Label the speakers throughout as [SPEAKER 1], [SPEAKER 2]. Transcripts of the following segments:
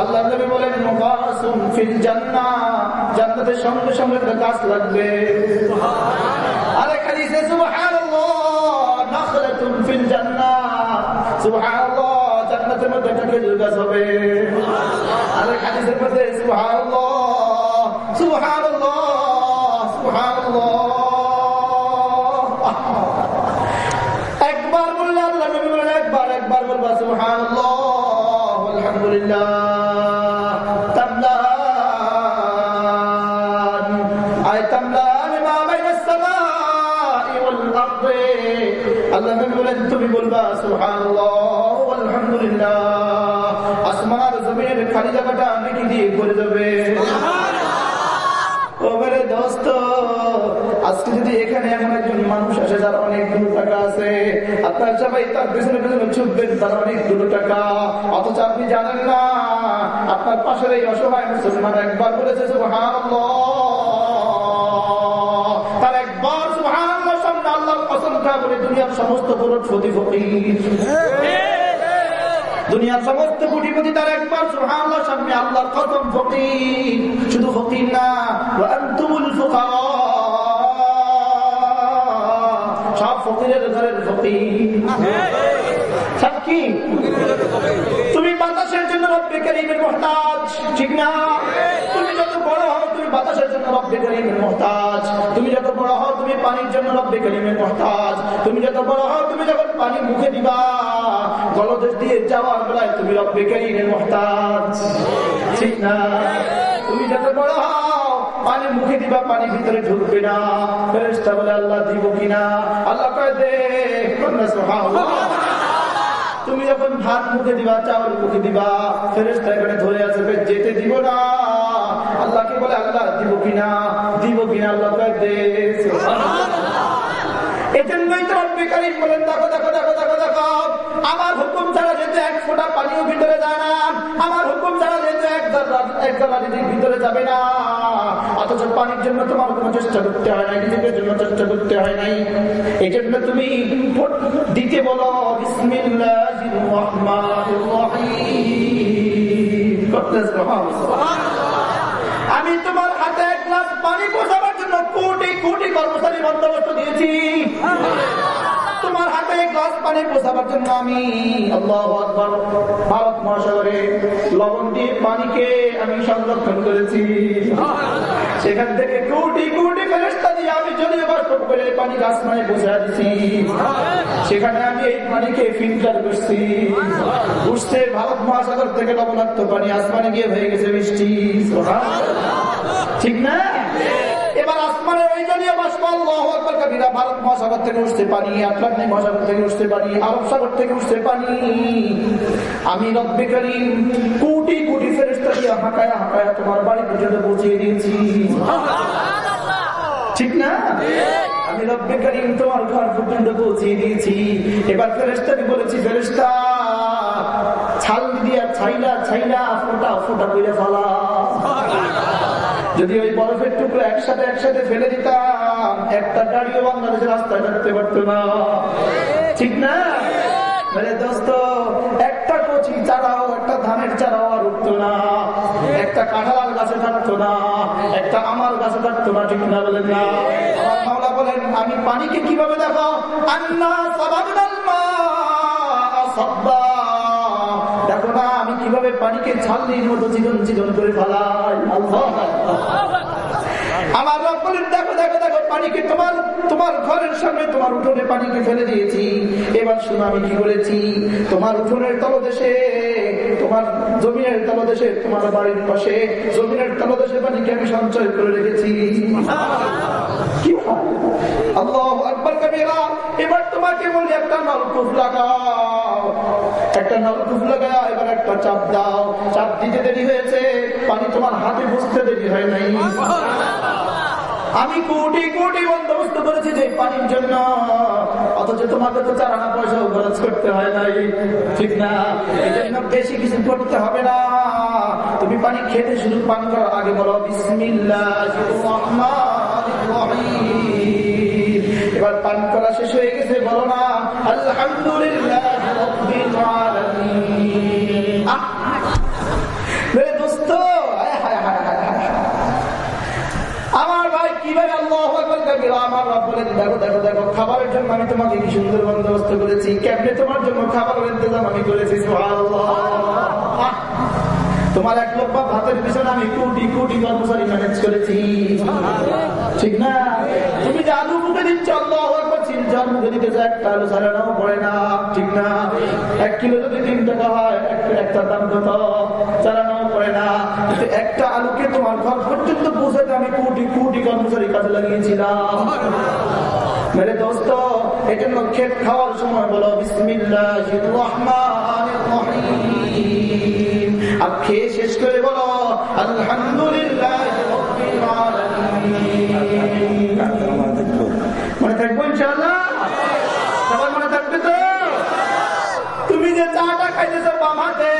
[SPEAKER 1] আল্লাহ নবী বলেন মুকাসুম ফিল জান্নাহ। জান্নাতের সঙ্গে সঙ্গে একটা গাছ লাগবে। আরেক হাদিসে সুবহানাল্লাহ নাখলাতুন ফিল জান্নাহ। সুবহানাল্লাহ জান্নাতের মধ্যে একটা খেজুর গাছ হবে। আরেক হাদিসের মধ্যে সুবহানাল্লাহ সুবহানাল্লাহ সুবহানাল্লাহ। একবার বললে আল্লাহ নবী বলেন একবার একবার বলবা সুবহানাল্লাহ আলহামদুলিল্লাহ। আল্লাহ বলেন তুমি বলবা আলহামদুলিল্লাহ আসমান জমিনের খালি জায়গাটা দিয়ে ভরে যাবে। ও দোস্ত আজকে যদি এখানে এমন একজন মানুষ আসে যার অনেকগুলো টাকা আছে আপনার সবাই তার পেছনে পেছনে ছুটবেন তার অনেকগুলো টাকা। অথচ আপনি জানেন না আপনার পাশের এই অসহায় মুসলমান একবার বলেছে সুবহানাল্লাহ। দুনিয়ার সমস্ত ফকির দুনিয়ার সমস্ত কোটিপতি তার একবার, সুবহানাল্লাহ, সামনে আল্লাহর কসম ফকির। শুধু ফকির না ওয়া সব ফকিরের ঘরের ফকির। তুমি বাতাসের জন্য রব্বে মহতাজ, ঠিক না? হও, তুমি বাতাসের জন্য তুমি যত তুমি পানির জন্য তুমি যত তুমি যখন পানি মুখে দিবা ঠিক না? তুমি যত পানি মুখে দিবা, পানি ভিতরে ঢুকবে না। বলে, আল্লাহ দিব কিনা আল্লাহ তুমি যখন ভাত মুখে দিবা, চাউল মুখে দিবা ফেরেস্তা এখানে ধরে আছে যেতে দিব না। আল্লাহকে বলে আল্লাহ দিব কিনা? দিব কিনা আল্লাহ কয় এজন্যই তো রব্বে কারীম বলেন দেখো দেখো দেখো দেখো দেখো আমার হুকুম ছাড়া যেতে এক ফোঁটা পানিও ভিতরে যায় না আমার হুকুম ছাড়া যেতে এক এক ভিতরে যাবে না অথচ পানির জন্য তোমার কোনো চেষ্টা করতে হয় নাই নিজেদের জন্য চেষ্টা করতে হয় নাই। এই জন্য তুমি দিতে বলো করতে আমি তোমার হাতে এক গ্লাস পানি পোষাবার জন্য কোটি কোটি কর্মচারী বন্দোবস্ত দিয়েছি। তোমার হাতে গ্লাস পানি পোষাবার জন্য আমি ভারত মহাসাগরে লবণ দিয়ে পানিকে আমি সংরক্ষণ করেছি। সেখান থেকে কোটি কোটি আমি করে পানি আসমানে পৌঁছা দিছি সেখানে আমি এই পানিকে ফিল্টার করছি। উঠছে ভারত মহাসাগর থেকে লবণাক্ত পানি আসমানে গিয়ে হয়ে গেছে বৃষ্টি ঠিক না? এবার আসমানের ওই জলীয় বাষ্প আল্লাহ আকবার কাবিরা ভারত মহাসাগর থেকে উঠতে পারি আটলান্টিক মহাসাগর থেকে উঠতে পারি আরব সাগর থেকে উঠতে পারি আমি রব্বে করিম কোটি কোটি ফেরেস্তা দিয়ে হাঁকায়া হাঁকায়া তোমার বাড়ি পর্যন্ত পৌঁছিয়ে দিয়েছি। ঠিক না? আমি রব্বে করিম তোমার ঘর পর্যন্ত পৌঁছিয়ে দিয়েছি। এবার ফেরেস্তাকে বলেছি ফেরেস্তা ছাল দিয়া ছাইলা ছাইলা ফোটা ফোটা করে ফেলা। যদি ওই বরফের টুকরো একসাথে একসাথে ফেলে দিতাম, একটা গাড়িও বাংলাদেশের রাস্তায় থাকতে পারতো না। ঠিক না? একটা কচি চারাও, একটা ধানের চারাও আর উঠতো না। একটা কাঁঠালাল গাছে থাকতো না, একটা আমার গাছে থাকতো না, ঠিক না বলেন না? বলেন, আমি পানিকে কীভাবে দেখো আন্না সাবাবনাল মা সাব্বা কীভাবে পানিকে ছালনির মতো চিকন চিকন করে আমার বলেন দেখো দেখো দেখো, পানিকে তোমার তোমার ঘরের সামনে তোমার উঠোনে পানিকে ফেলে দিয়েছি। এবার শুনো আমি কি করেছি? তোমার উঠোনের তলদেশে, তোমার জমিনের তলদেশে, তোমার বাড়ির পাশে, জমিনের তলদেশে পানিকে আমি সঞ্চয় করে রেখেছি। কি এবার তোমাকে বলি, একটা নলকূপ লাগাও। একটা নলকূপ লাগাও, এবার একটা চাপ দাও। চাপ দিতে দেরি হয়েছে। পানি তোমার হাতে বুঝতে দেরি হয় নাই। আমি কোটি কোটি বন্দোবস্ত করেছি যে পানির জন্য। অথচ তোমাকে তো চার আনা পয়সা খরচ করতে হয় নাই। ঠিক না? এই জন্য বেশি কিছু করতে হবে না। তুমি পানি খেতে শুধু পান করার আগে বলো বিসমিল্লাহ এবার পান করা শেষ হয়ে গেছে, বলো না, আলহামদুলিল্লাহ রাব্বিল আলামিন। আহ! জন্য আমি তোমাকে কি সুন্দর বন্দোবস্ত করেছি। কেমনে তোমার জন্য খাবারের ইন্তজাম আমি করেছি তোমার এক লোক ভাতের পিছনে আমি কোটি কোটি কর্মচারী ম্যানেজ করেছি। ঠিক না? তুমি যে আলু মুখে দিচ্ছ চিন্তার একটা আলু ছাড়ানো পড়ে না, ঠিক না? এক কিলো যদি তিন টাকা হয়, এক- একটা দাম কত? চালানো পড়ে না। কিন্তু একটা আলুকে তোমার ঘর পর্যন্ত পৌঁছাতে আমি কোটি কোটি কর্মচারী কাজে লাগিয়েছিলাম। মেরে দোস্ত এই জন্য ক্ষেত খাওয়ার সময় বলো বিসমিল্লাহ আর খেয়ে শেষ করে বলো আলহামদুলিল্লাহ রাব্বিল আলামিন। মনে থাকব ইনশাআল্লাহ সবার মনে থাকবে তো তুমি যে চাটা খাইতেছো বামাতে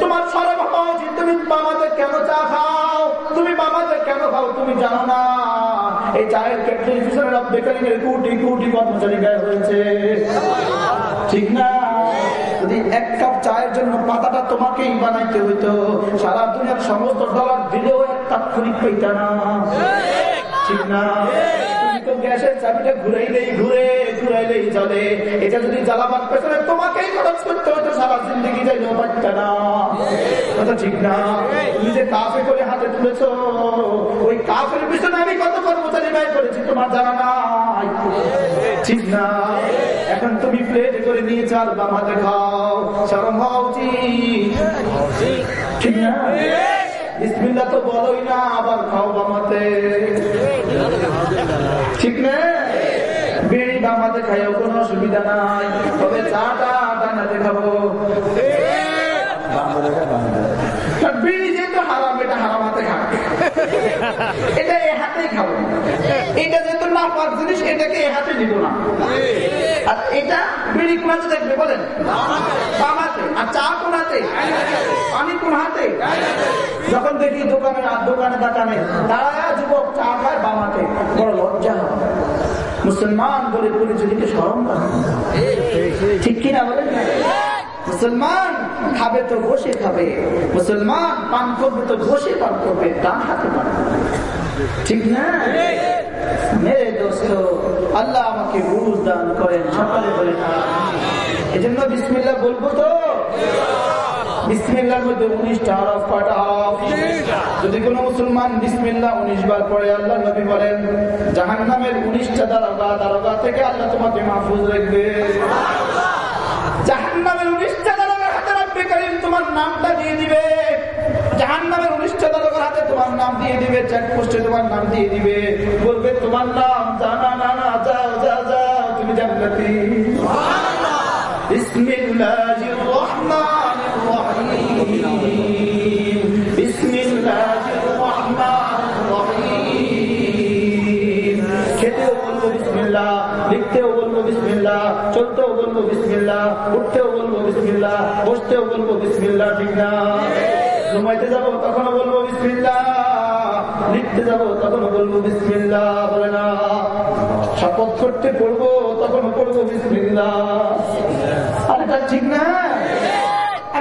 [SPEAKER 1] তোমার সরব হওয়া উচিত তুমি বামাতে কেন সমস্ত দিলেও ঠিক না? গ্যাসের ঘুরাইলেই ঘুরে, ঘুরাইলেই চলে এটা যদি জ্বালাবার পেছনে তোমাকেই খরচ করতে এখন তুমি প্লেট করে নিয়ে চাল বামাতে খাও। সরম হওয়া ঠিক না? বিসমিল্লা তো বলোই না, আবার খাও বামাতে ঠিক না? বিড়ি বামাতে খাইও কোনো অসুবিধা নাই। তবে চাটা ডানাতে খাব কারণ বিড়ি যেহেতু হারাম এটা হারাম হাতে খাবে। এটা এ হাতেই খাব। এটা যেহেতু না পাক জিনিস এটাকে এ হাতে দিব না। আর এটা বিড়ি কোন হাতে দেখবে বলেন? আর চা কোন হাতে? পানি কোন হাতে? যখন দেখি দোকানে আর দোকানে দোকানে দাঁড়ায় যুবক চা খায় বাম হাতে। বড় লজ্জা হয়। মুসলমান বলে পরিচয়কে স্মরণ করে। ঠিক কিনা বলেন? মুসলমান খাবে তো বসে খাবে, মুসলমান পান করবে তো বসে পান করবে, ডান হাতে ঠিক না? মেরে দোস্ত, আল্লাহ আমাকে বুঝ দান করেন, সকালে বলে এজন্য বিসমিল্লা বলব তো? বিসমিল্লার মধ্যে উনিশটা আরফ কয়টা? আরফ যদি কোনো মুসলমান বিসমিল্লা উনিশ বার পরে আল্লাহ নবী বলেন জাহান নামের উনিশটা দারোগা দারোগা থেকে আল্লাহ তোমাকে মাহফুজ রাখবে। জাহান নামের উনিশটা দারোগার হাতে রাখবে কারিম তোমার নামটা দিয়ে দিবে। জাহান নাম দিয়ে দিবে চেকপোস্টে তোমার নাম দিয়ে দিবে। বলবে তোমার নাম জানা বলব বিসমিল্লাহ, লিখতেও বলব বিসমিল্লাহ, চলতেও বলব বিসমিল্লাহ, উঠতেও বলব বিসমিল্লাহ, বসতেও বলব বিসমিল্লাহ, ঠিক না? ঘুমাইতে যাব তখনও বলব বিসমিল্লাহ, লিখতে যাব তখনও বলব বিসমিল্লাহ, বলে না। শপথ করতে পড়ব তখন পড়ব বিসমিল্লা আর এটা ঠিক না?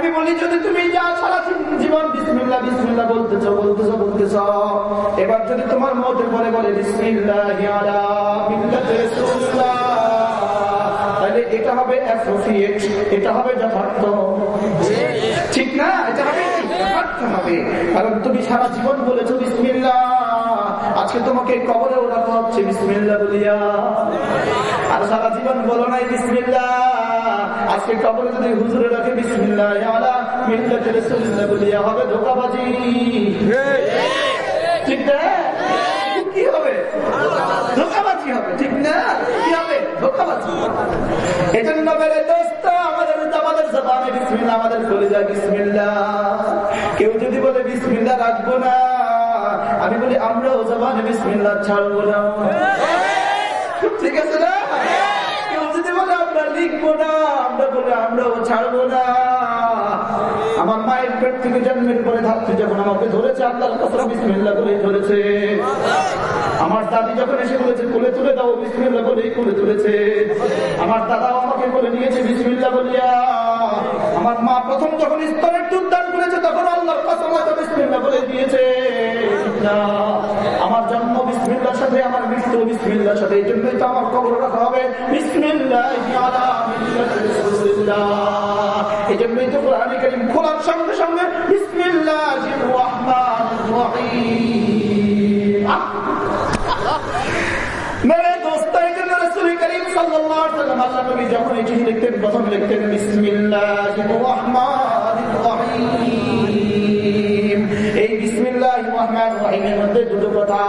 [SPEAKER 1] আমি বলি, যদি তুমি যা সারা জীবন বিসমিল্লা বিসমিল্লা বলতেছ বলতেছ বলতেছ। এবার যদি তোমার মধ্যে পরে বলে এটা হবে অ্যাপ্রোপ্রিয়েট এটা হবে যথার্থ। ঠিক না? এটা হবে হবে। কারণ তুমি সারা জীবন বলেছ বিসমিল্লাহ। আজকে তোমাকে কবরেও রাখা হচ্ছে বিসমিল্লাহ বলিয়া। আর সারা জীবন বলো নাই বিসমিল্লাহ। আজকে কবরে যদি হুজুরে রাখে বিসমিল্লাহ হবে, ধোকাবাজি। ঠিক না? কি হবে? কেউ যদি বলে, বিসমিল্লাহ রাখব না, আমি বলি, আমরাও জবানে বিসমিল্লাহ ছাড়বো না। ঠিক আছে না কেউ যদি বলে আমরা লিখব না, আমরা বলে আমরাও ছাড়বো না। আমার মায়ের পেট থেকে জন্মের পরে ধাত্রী যখন আমাকে ধরেছে, আল্লাহর কসম, বিসমিল্লাহ বলেই ধরেছে। আমার দাদি যখন এসে বলেছে, কোলে তুলে দাও, বিসমিল্লাহ বলেই কোলে তুলেছে। আমার দাদাও আমাকে বলে নিয়েছে, বিসমিল্লাহ বলিয়া। আমার মা প্রথম যখন স্তরের দুধ দান করেছে, তখন আল্লাহর কসম হয়তো বিসমিল্লাহ বলে দিয়েছে। না। আমার জন্ম বিসমিল্লার সাথে, আমার মৃত্যু বিসমিল্লার সাথে, এই জন্যই তো আমার কবর রাখা হবে। বিসমিল্লাহ এই জন্যই তো খোলার সঙ্গে সঙ্গে দোস্ত, এই করিম আল্লাহ যখন এই চিঠি লিখতেন, প্রথম লিখতেন বিসমিল্লাহির রহমানির রহিমের মধ্যে দুটো কথা।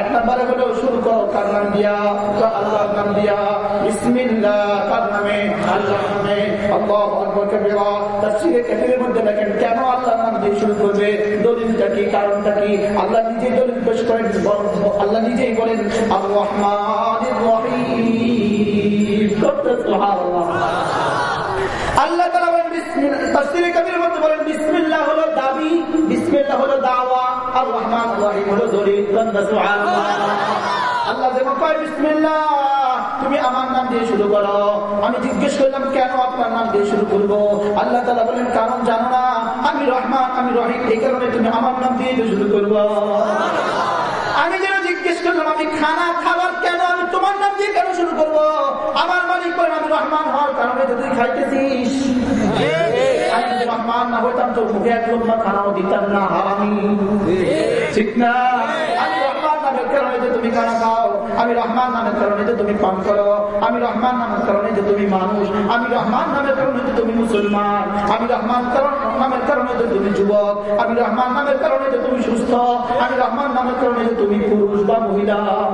[SPEAKER 1] এক নম্বরে শুরু করো নাম দিয়া? তো আল্লাহর নাম দিয়া। বিসমিল্লাহ, কার নামে? আল্লাহর নামে। আল্লাহু মধ্যে দেখেন, কেন আল্লাহর নাম দিয়ে শুরু করবে? দলিলটা কি, কারণটা কি? আল্লাহ নিজেই দলিল পেশ করেন আল্লাহ নিজেই বলেন আর আল্লাহ বলেন মধ্যে বলেন হলো দাবি, বিসমিল্লাহ হলো দাওয়া। আর রহমান রহিম হলো আল্লাহ যেমন তুমি আমার নাম দিয়ে শুরু করো। আমি জিজ্ঞেস করলাম, কেন আপনার নাম দিয়ে শুরু করব? আল্লাহ তালা বলেন কারণ জানো না, আমি রহমান, আমি রহিম, এই কারণে তুমি আমার নাম দিয়ে শুরু করব। আমি যেন জিজ্ঞেস করলাম, আমি খানা, খাবার কেন, আমি তোমার নাম দিয়ে কেন শুরু করব? আমার মালিক আমি রহমান হওয়ার কারণে তুই খাইতেছিস। আমি আমি নামের কারণে তুমি রহমান নামের কারণে যে তুমি সুস্থ, আমি রহমান নামের কারণে যে তুমি পুরুষ বা মহিলা।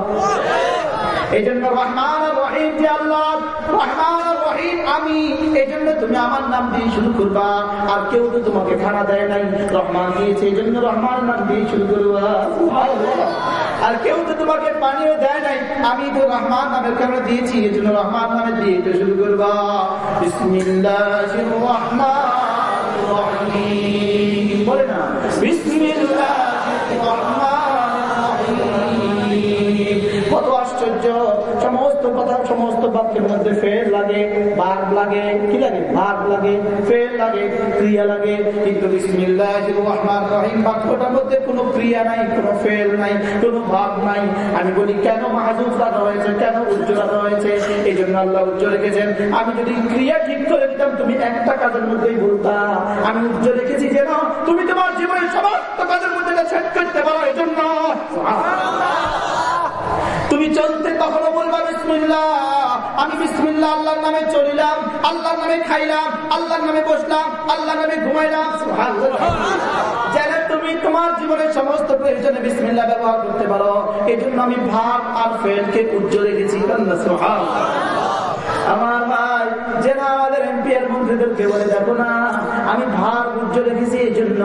[SPEAKER 1] এই জন্য রহমান রহিম আল্লাহ, রহমান রহিম আমি এই জন্য তুমি আমার নাম দিয়ে শুরু করবা। আর কেউ তো তোমাকে খানা দেয় নাই। রহমান দিয়েছে এই জন্য রহমান নাম দিয়ে শুরু করবা। আর কেউ তো তোমাকে পানিও দেয় নাই। আমি তো রহমান নামের কেন দিয়েছি এই জন্য রহমান নামে দিয়ে শুরু করবা। বিসমিল্লাহ রহমান রহিম। সমস্ত মধ্যে ফের লাগে ভাগ লাগে, কি লাগে? ভাগ লাগে, ফের লাগে, ক্রিয়া লাগে। কিন্তু বাক্যটার মধ্যে কোনো ক্রিয়া নাই, কোনো ফেল নাই, কোনো নাই। আমি বলি, কেন কেন এই জন্য আল্লাহ রেখেছেন। আমি যদি ক্রিয়া ঠিক করে দিতাম, তুমি একটা কাজের মধ্যেই বলতা। আমি উজ্জ্বল রেখেছি যেন তুমি তোমার জীবনের সমস্ত কাজের মধ্যে সেট করতে পারো এই জন্য তুমি চলতে কখনো বলবা বিসমিল্লাহ। আমি বিসমিল্লাহ, আল্লাহর নামে চলিলাম, আল্লাহর নামে খাইলাম, আল্লাহর নামে বসলাম, আল্লাহর নামে ঘুমাইলাম তুমি তোমার জীবনের সমস্ত প্রয়োজনে বিসমিল্লাহ ব্যবহার করতে পারো এই জন্য আমি ভাব আর ফেলকে উজ্জ্বল রেখেছি আমার ভাই যে না বলে না, আমি ভার উজ্জ্বল রেখেছি এই জন্য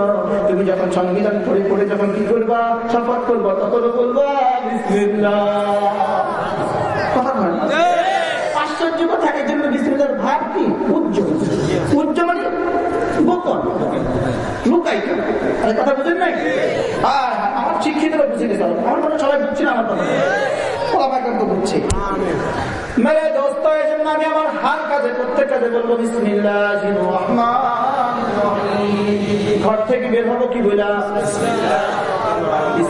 [SPEAKER 1] তুমি যখন সংবিধান পড়ে পড়ে যখন কি করবা, শপথ করব তখন বলবা কথা আশ্চর্য কথা, এই জন্য বিসমিল্লার ভাব কি উজ্জ্বল। উজ্জ্বল মানে গোপন লুকাই কথা বুঝেন নাই? আমার শিক্ষিতরা বুঝে গেছে, আমার মনে সবাই বুঝছি না, আমার কথা। এই জন্য আমি আমার হার কাজে, প্রত্যেক কাজে বলব বিসমিল্লাহ ঘর থেকে বের হব কি বলা কি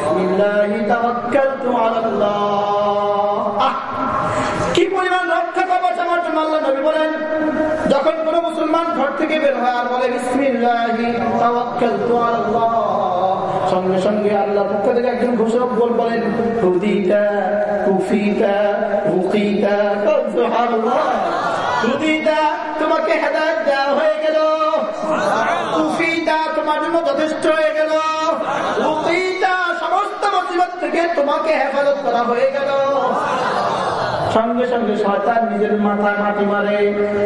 [SPEAKER 1] মুসলমান ঘর থেকে বের হয় আর বলে সঙ্গে সঙ্গে আল্লাহ পক্ষ থেকে একজন ঘোষক বল বলেন তোমাকে হেদায়েত দেওয়া হয়ে গেল। তোমার জন্য যথেষ্ট হয়ে গেল। সমস্ত মুসিবত থেকে তোমাকে হেফাজত করা হয়ে গেল। সঙ্গে সঙ্গে শয়তান নিজের মাথায় মাটি মারে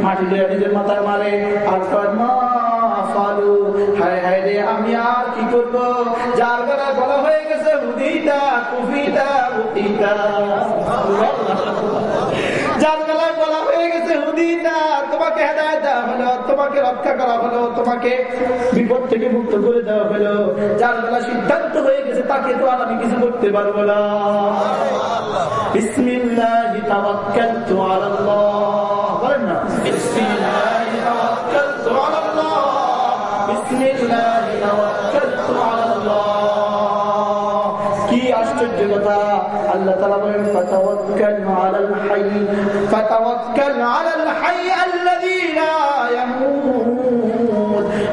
[SPEAKER 1] মাটি দিয়ে নিজের মাথায় মারে। আর ফালু হায় হায় রে আমি আর কি করব? যার বেলা বলা হয়ে গেছে হুদিটা কুফিটা হুদিটা যার দেওয়া হলো, তোমাকে রক্ষা করা হলো, তোমাকে বিপদ থেকে মুক্ত করে দেওয়া হলো। যার বেলা সিদ্ধান্ত হয়ে গেছে, তাকে তো আর আমি কিছু করতে পারব না। বিসমিল্লাহ।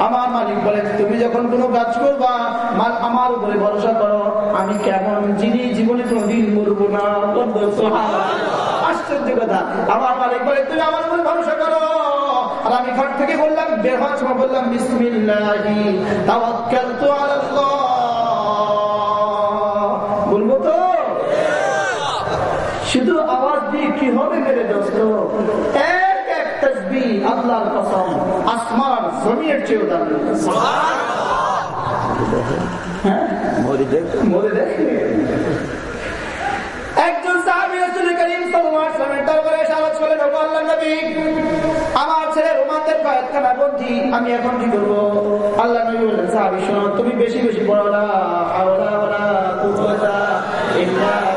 [SPEAKER 1] আমার মালিক বলে তুমি যখন কোনো কাজ করবা, মাল আমার উপরে ভরসা করো, আমি কেমন যিনি জীবনে কোনো দিন মরব না। আশ্চর্য কথা। আমার মালিক বলে তুমি আমার উপরে ভরসা করো। আমি ঘর থেকে বললাম বেহাজ বললাম, বিসমিল্লাহি, তাওয়াক্কালতু আলাল্লাহ। কি হবে মেরে দোস্ত? এক এক তসবি আল্লাহর কসম আসমান জমিনের চেয়েও দামি। হ্যাঁ? মরে দেখে একজন সাহাবী রাসূল করিম সাল্লাল্লাহু আলাইহি দরবারে এসে করলেন ওগো আল্লাহর নবী আমার ছেলে রোমানদের আমি এখন কি করব? আল্লাহ নবী বললেন সাহাবী শোনো তুমি বেশি বেশি পড়ো না হাওলা ওয়ালা কুওয়াতা ইল্লা বিল্লাহিল আলিয়্যিল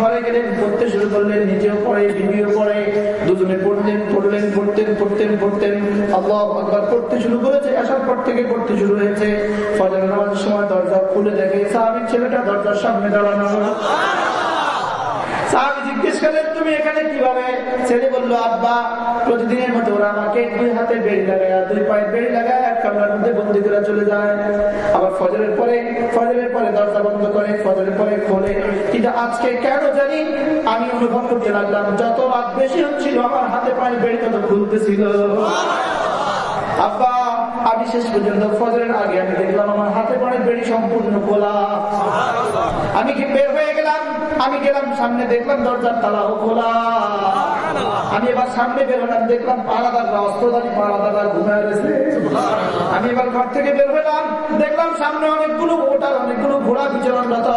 [SPEAKER 1] ঘরে গেলেন, পড়তে শুরু নিজেও পড়ে দুজনে পড়লেন পড়তেন পড়তেন পড়তেন। পড়তে শুরু করেছে পর থেকে পড়তে শুরু হয়েছে। খুলে দেখে ছেলেটা দরজার সামনে দাঁড়ানো। জিজ্ঞেস তুমি এখানে কীভাবে? ছেলে বলল, আব্বা, প্রতিদিনের মতো ওরা আমাকে দুই হাতে বেড়ি লাগায় দুই পায়ে বেড়ি লাগায় কামরার মধ্যে বন্দি করে চলে যায় আবার ফজরের পরে ফজরের পরে দরজা বন্ধ করে, ফজরের পরে খোলে। কিন্তু আজকে কেন জানি আমি অনুভব করতে লাগলাম, যত রাত বেশি হচ্ছিল, আমার হাতে পায়ে বেড়ি তত খুলতেছিল। আব্বা, আমি শেষ পর্যন্ত ফজরের আগে আমি দেখলাম, আমার হাতে পায়ে বেড়ি সম্পূর্ণ খোলা। আমি কি বের হয়ে গেলাম? আমি গেলাম সামনে, দেখলাম দরজার তালাও খোলা। আমি এবার সামনে বের হলাম দেখলাম পাড়াদাররা অস্ত্রধারী পাড়াদাররা ঘুমায় রয়েছে। আমি এবার ঘর থেকে বের হলাম দেখলাম সামনে অনেকগুলো ওটার অনেকগুলো ঘোড়া বিচরণরত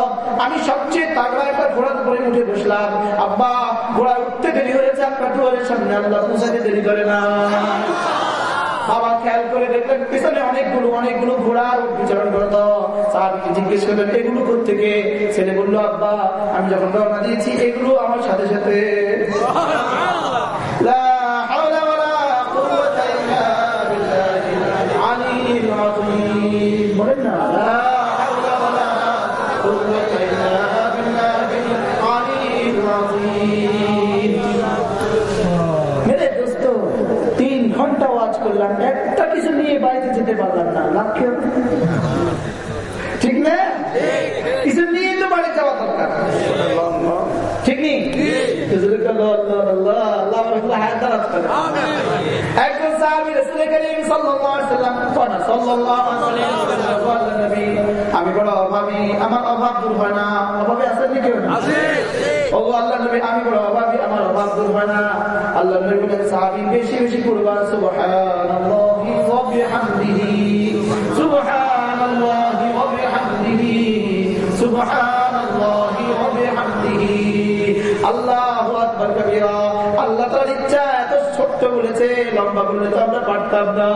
[SPEAKER 1] আমি সবচেয়ে তাগড়া একটা ঘোড়ার উপরে উঠে বসলাম। আব্বা ঘোড়া উঠতে দেরি হয়েছে আপনার সামনে আল্লাহ পৌঁছাতে দেরি করে না। বাবা খেয়াল করে দেখলেন পিছনে অনেকগুলো অনেকগুলো ঘোড়া বিচরণ করত। সাহাবিকে জিজ্ঞেস করলেন এগুলো থেকে ছেলে বলল আব্বা আমি যখন রওনা দিয়েছি এগুলো আমার সাথে সাথে যেতে পারলাম না লাভ ঠিক না? কিছু নিয়ে তো বাড়ি যাওয়া দরকার। ঠিক নেই একজন সাহাবী রাসূল করিম সাল্লাল্লাহু আলাইহি সাল্লাম কোন সাল্লাল্লাহু আলাইহি ওয়াসাল্লাম আমি বড় অভাবী আমার অভাব দূর হয় না। অভাবে আছে নাকি আছে ও আল্লাহ নবী আমি বড় অভাবী আমার অভাব দূর হয় না। আল্লাহ নবী বলেন সাহাবী বেশি বেশি পড়বা সুবহানাল্লাহি। বিহামদিহি সুবহানাল্লাহি ওয়া বিহামদিহি সুবহানাল্লাহি ওয়া বিহামদিহি আল্লাহু আকবার কবিরা। আল্লাহ তাআলার ইচ্ছা এত ছোট্ট বলেছে, লম্বা বললে তো আমরা পারতাম না।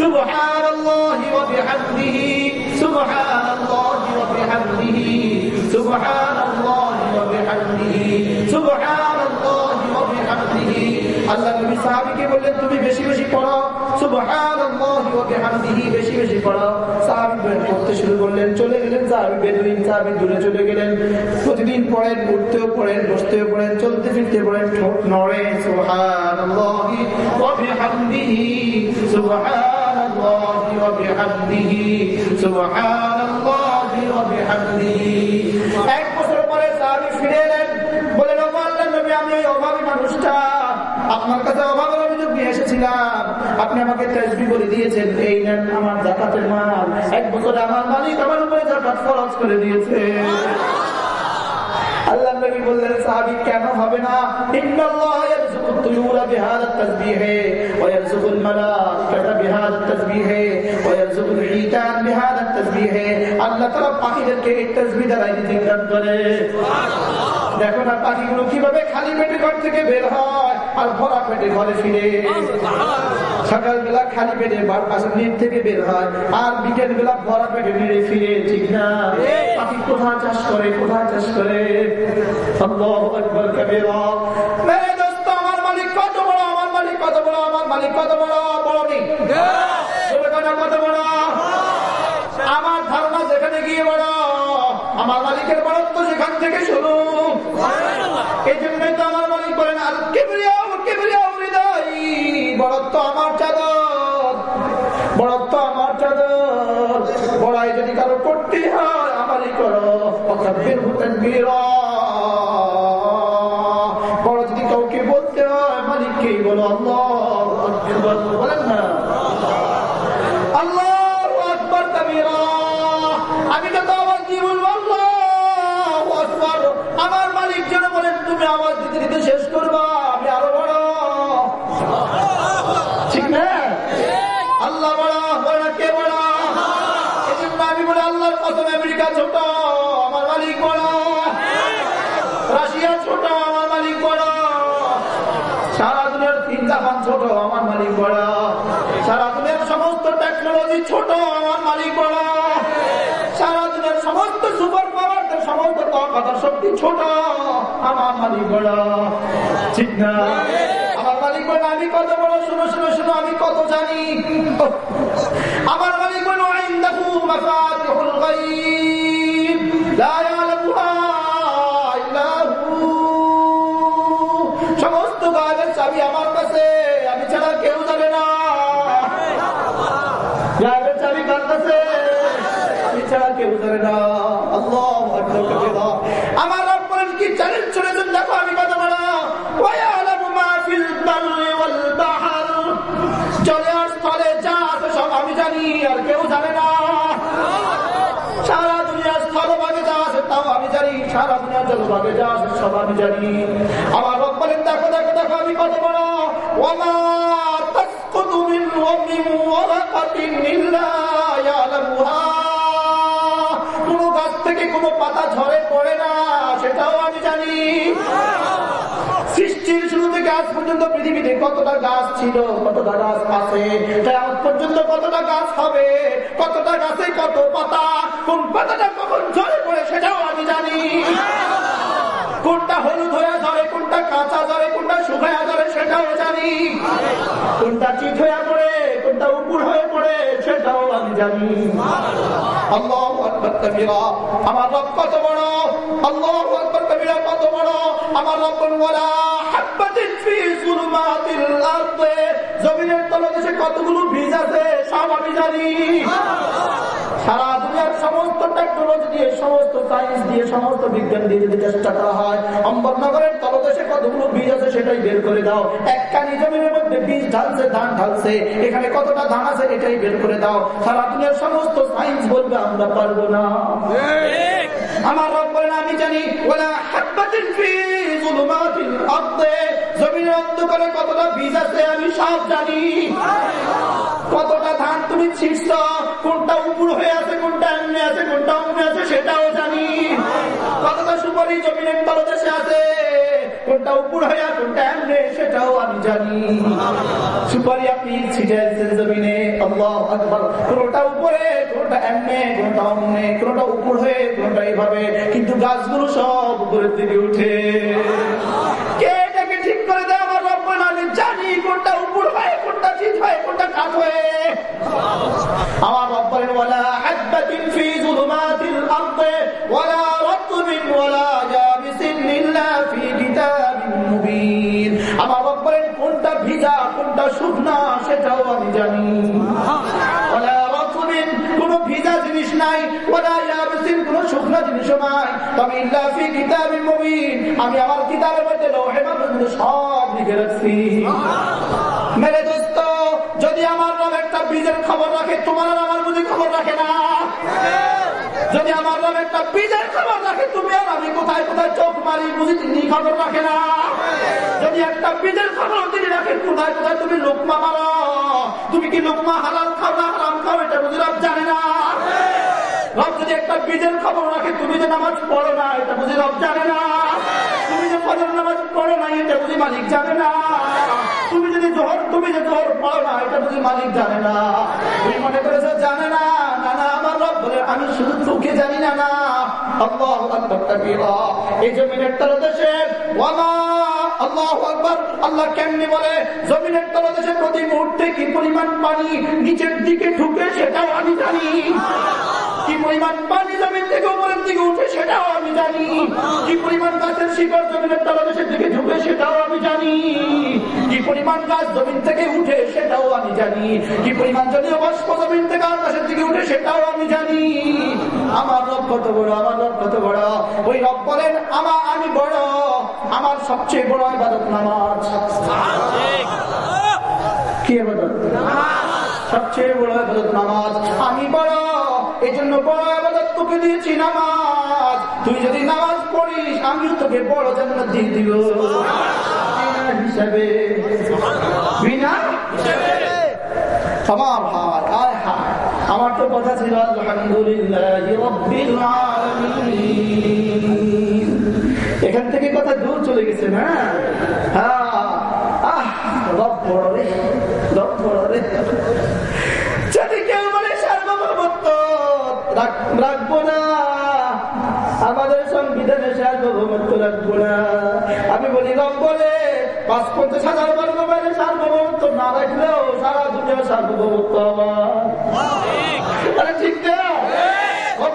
[SPEAKER 1] সুবহানাল্লাহি ওয়া বিহামদিহি সুবহানাল্লাহি ওয়া বিহামদিহি সুবহানাল্লাহি ওয়া বিহামদিহি সুবহানাল্লাহি ওয়া বিহামদিহি আল্লাহ নবী সাহাবীকে বললেন, তুমি বেশি বেশি পড়ো। প্রতিদিন পড়েন, উঠতেও পড়েন, বসতেও পড়েন, চলতে ফিরতে পড়েন, ঠোঁট নড়ে এক বছর পরে বলেন আমি অভাবী মানুষটা। আপনার কাছে অভিযোগ নিয়ে এসেছিলাম। আপনি আমাকে তেজবি করে দিয়েছেন, এই নেন আমার জাকাতের মাল। এক আমার মালিক আমার উপরে জাকাত করে দিয়েছে। আল্লাহ পাখিদেরকে এই তাসবিহ দ্বারা করে। দেখো না পাখিগুলো কীভাবে খালি পেটে ঘর থেকে বের হয় আর ভরা পেটে ঘরে ফিরে। সকালবেলা খালি পেটে নিট থেকে বের হয় আর বিকেল বেলা ভরা পেটে নিড়ে ফিরে, ঠিক না? পাখি কোথা চাষ করে কোথা চাষ করে? আমার ধারণা যেখানে গিয়ে বড়, আমার মালিকের বড়ত্ব সেখান থেকে শুরু। বড়ত্ব আমার চাদর, বড়ত্ব আমার চাদর। বড়াই যদি কারও করতে হয়, আমারই করো। অকাব্যের হতেন বলব আমার মালিক যেন বলেন, তুমি আওয়াজ দিতে দিতে শেষ করবা ছোট আমার মালিক বড়। রাশিয়া ছোট আমার মালিক বড়। সারা দুনিয়ার তিন ছোট, আমার মালিক বড়। সারা দুনিয়ার সমস্ত টেকনোলজি ছোট, আমার মালিক বড়। সারা সমস্ত সুপার পাওয়ার সমস্ত কথা শক্তি ছোট, আমার মালিক বড়। ঠিক আমার মালিক বলে আমি কত বড়? শুনো শুনো শুনো, আমি কত জানি। আমার মালিক বলে আইন্দাহু মাফাতিহুল গায়ব ইয়ালামুহা ইল্লা হু সমস্ত গায়েবের চাবি আমার কাছে, আমি ছাড়া কেউ জানে না। চাবি কার কাছে? আমি ছাড়া কেউ জানে না। আল্লাহ আমার রব বলেন কি চ্যালেঞ্জ চলেছেন দেখো, আমি ফিল বাররি জলে আর স্থলে যা সব আমি জানি, আর কেউ জানে না। সারা আছে তাও আমি জানি, সারা দুনিয়ার জলভাগে যা আছে সব আমি জানি। আমার রব দেখো দেখো দেখো, আমি কত বড়। মিন ওয়ামিন ওয়ারাকাতিন ইল্লা ইয়ালামুহা। কোন গাছ থেকে কোনো পাতা ঝরে পড়ে না, সেটাও আমি জানি। সৃষ্টির শুরু থেকে আজ পর্যন্ত পৃথিবীতে কতটা গাছ ছিল, কতটা গাছ আছে আজ পর্যন্ত কতটা গাছ হবে, কতটা গাছে কত পাতা, কোন পাতাটা কখন ঝরে পড়ে সেটাও আমি জানি। কোনটা হলুদ হয়ে ধরে কোনটা কাঁচা ধরে কোনটা শুকায়া ধরে সেটাও জানি। কোনটা চিট হয়ে পড়ে, কোনটা উপুর হয়ে পড়ে সেটাও আমি জানি। আমার রব বড়, আল্লাহ আমার রব বলা হাব্বাতিন ফি তলদেশে কতগুলো বীজ আছে, সব আমি সারা দুনিয়ার সমস্ত টেকনোলজি দিয়ে, সমস্ত সায়েন্স দিয়ে, সমস্ত বিজ্ঞান দিয়ে যদি চেষ্টা করা হয়, অম্বরনগরের তলদেশে কতগুলো বীজ আছে সেটাই বের করে দাও। এক কানি জমিনের মধ্যে বীজ ঢালছে, ধান ঢালছে, এখানে কতটা ধান আছে এটাই বের করে দাও। সারা দুনিয়ার সমস্ত সায়েন্স বলবে, আমরা পারব না। আমার রব বলেন, আমি জানি ওলা ফি যুলুমাতিল অন্ধকারে কতটা বীজ আছে আমি সব জানি। কতটা ধান তুমি ছিটছ, কোনটা উপর হয়ে আছে, কোনটা এমনি আছে, কোনটা অমনি আছে, সেটাও জানি। কতটা সুপারি জমিনের তলদেশে আছে। কোনটা উপর কোনটা সেটাও আমি জানি। কোনটা কোনটা কোনটা কিন্তু গাছগুলো সব উপরের দিকে উঠে। কে এটাকে ঠিক করে দেয় আমার রব্বান? আমি জানি কোনটা উপর হয়, কোনটা চিত হয়, কোনটা কাজ হয়ে। আমার রব্বান ওয়ালা হাব্বাতিন ফি যুলুমাতিল আরদ ওয়ালা মুবিন আমার রব্বান কোনটা ভিজা কোনটা শুকনা সেটাও আমি জানি। কোন ভিজা জিনিস নাই ওয়ালা কোন শুকনা জিনিসও নাই। তবে ইল্লা ফি কিতাবিন মুবিন আমি আমার কিতাবের মধ্যে লৌহে সব লিখে রাখছি। মেরে দোস্ত যদি আমার একটা বীজের খবর রাখে তোমার আমার বুঝি খবর রাখে না। যদি আমার নাম একটা বীজের খবর রাখে, তুমি আর আমি কোথায় কোথায় চোখ মারি বুঝি তিনি খবর রাখে না। যদি একটা বীজের খবর তিনি রাখেন কোথায় কোথায় তুমি লোকমা মারো? তুমি কি লোকমা হালাল খাও না হারাম খাও, এটা বুঝি রব জানে না। একটা বীজের খবর রাখে, তুমি যে নামাজ পড়ো না, এটা বুঝি রব জানে না। তুমি যে ফজর নামাজ পড়ো না, এটা বুঝি মালিক জানে না। তুমি যদি জোহর, তুমি যে জোহর পড়ো না, এটা বুঝি মালিক জানে না। তুমি মনে করেছ জানে না? বলে, আমি শুধু চোখে জানি না না, আল্লাহ এই জমিনের তলদেশে আল্লাহ আকবার। আল্লাহ কেমনি বলে, জমিনের তলদেশে প্রতি মুহূর্তে কি পরিমাণ পানি নিচের দিকে ঢুকে সেটাও আমি জানি। কি পরিমাণ পানি জমিন থেকে উপরের দিকে উঠে, সেটাও আমি জানি। কি পরিমাণ গাছের শিকড় জমিনের তলদেশের দিকে ঢুকে সেটাও আমি জানি। কি পরিমাণ গাছ জমিন থেকে উঠে, সেটাও আমি জানি। কি পরিমাণ যদিও বাষ্প জমিন থেকে আকাশের দিকে উঠে, সেটাও আমি জানি। আমার রব কত বড়, আমার রব কত বড়। ওই রব বলেন আমার আমি বড়। আমার সবচেয়ে বড় ইবাদত নামাজ। কি ইবাদত? সবচেয়ে বড় আবাদত নামাজ। আমি বড়। তোকে দিয়েছি, নামাজ। তুই যদি নামাজ পড়িস তোকে বড় জান্নাত দিয়ে দিব। হিসাবে। আমার হার, আয় হায়। আমার তো কথা ছিল, আলহামদুলিল্লাহ এখান থেকে কথা দূর চলে গেছে, না? হ্যাঁ। আহ বড় রে রে। রাখব না। আমাদের সংবিধানে সার্বভৌমত্ব রাখব না। আমি বলি রব বলে পাঁচ পঞ্চাশ হাজার বর্গ মাইলে সার্বভৌমত্ব না রাখলেও সারা দুনিয়া সার্বভৌমত্ব আমার। ঠিক না? পাঁচ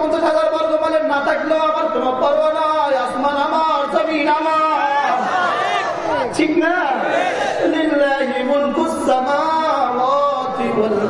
[SPEAKER 1] পঞ্চাশ হাজার না আমার, জমিন আমার। ঠিক না?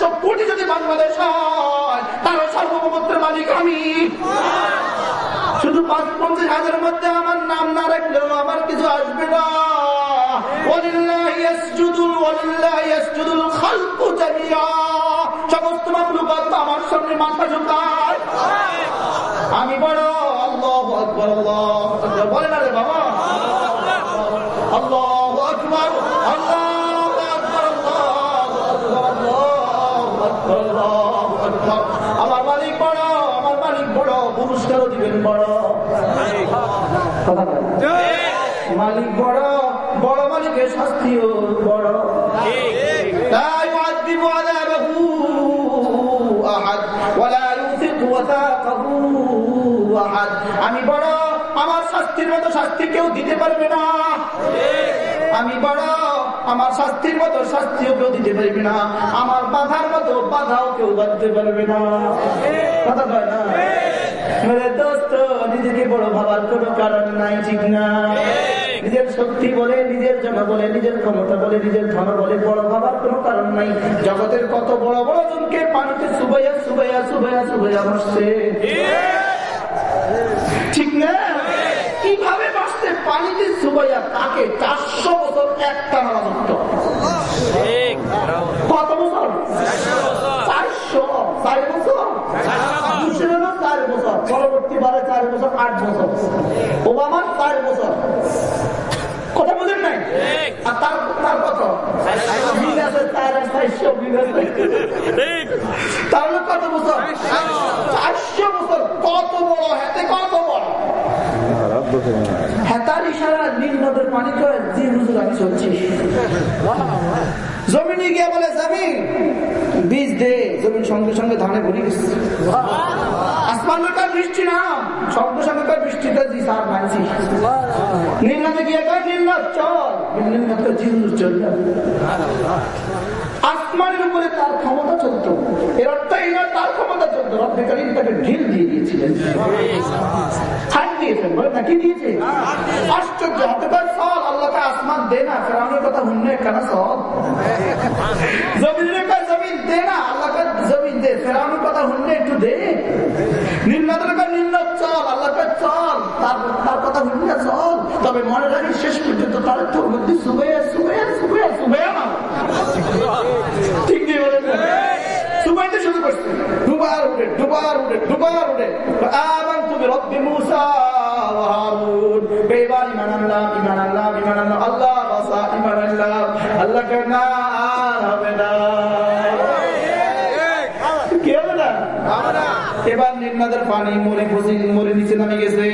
[SPEAKER 1] একশো কোটি যদি বাংলাদেশ হয়, তারও সার্বভৌমত্বের মালিক আমি। শুধু পাঁচ পঞ্চাশ হাজারের মধ্যে আমার নাম না রাখলেও আমার কিছু আসবে না। সমস্ত আমার সামনে আমি বড়, আল্লাহ বলে না রে বাবা? আল্লাহ আমার বড়। মালিক বড় বড় মালিকের শাস্তিও বড়। তাই মাদ্দিব আযাবাহু আহাদ ওয়ালা ইউসিক ওয়াসাকাহু আহাদ। আমি বড় আমার শাস্তির মতো শাস্তি কেউ দিতে পারবে না। আমি বড় আমার শাস্তির মতো শাস্তিও কেউ দিতে পারবে না। আমার বাধার মতো বাধাও কেউ বাঁধতে পারবে না। কথা না? দোস্ত নিজেকে বড় ভাবার কোনো কারণ নাই ঠিক না? নিজের শক্তি বলে নিজের জন বলে নিজের ক্ষমতা বলে নিজের ধন বলে বড় ভাবার কোনো কারণ নাই। জগতের কত বড় বড় জনকে পানিতে সুবাইয়া সুবাইয়া সুবাইয়া সুবাইয়া বসছে ঠিক না? কীভাবে বাঁচতে পানিতে সুবাইয়া তাকে চারশো বছর একটা রাজত্ব কত বছর চারশো চার বছর বুশেরও চার বছর পরবর্তী বারে চার বছর। ওবামার চার বছর। কথা বলেন নাই? আর তার তার কত? বিল আছে চার আর চারশো বিল আছে। তাহলে কত বছর? চারশো। বছর। কত বড় হাতে কত বড়? হেতার ইশারা নীল নদের পানি করে যে হুজুর আমি চলছি জমিনে গিয়ে বলে জমিন বীজ দে। জমিন সঙ্গে সঙ্গে ধানে ভরে গেছে। বৃষ্টি না। সঙ্গে সঙ্গে কার বৃষ্টিটা দি সার মানছি নীলনাথে গিয়ে কয় নীলনাথ চল। নীলনাথ জিন্দু চল আসমানের উপরে তার ক্ষমতা চলত। এর অর্থ এই তার ক্ষমতা চলত। রব্বে কারিম তাকে ঢিল দিয়ে দিয়েছিলেন। দে কথা একটু দে। চল চল, তার কথা চল। তবে মনে শেষ পর্যন্ত তার তোর মধ্যে সুবে সুবে সুবে সুবে না ঠিক নেই বলেন সুবাইতে শুরু করছে দুবার উঠে দুবার উঠে দুবার উঠে আমান তুমি রব্বি মুসা ওয়া হারুন বেবার ইমান আল্লাহ ইমান আল্লাহ ইমান আল্লাহ আল্লাহ বাসা ইমান আল্লাহ আল্লাহ কে না আর হবে না কি হবে না নির্মাদের পানি মরে মরে নিচে নামে গেছে।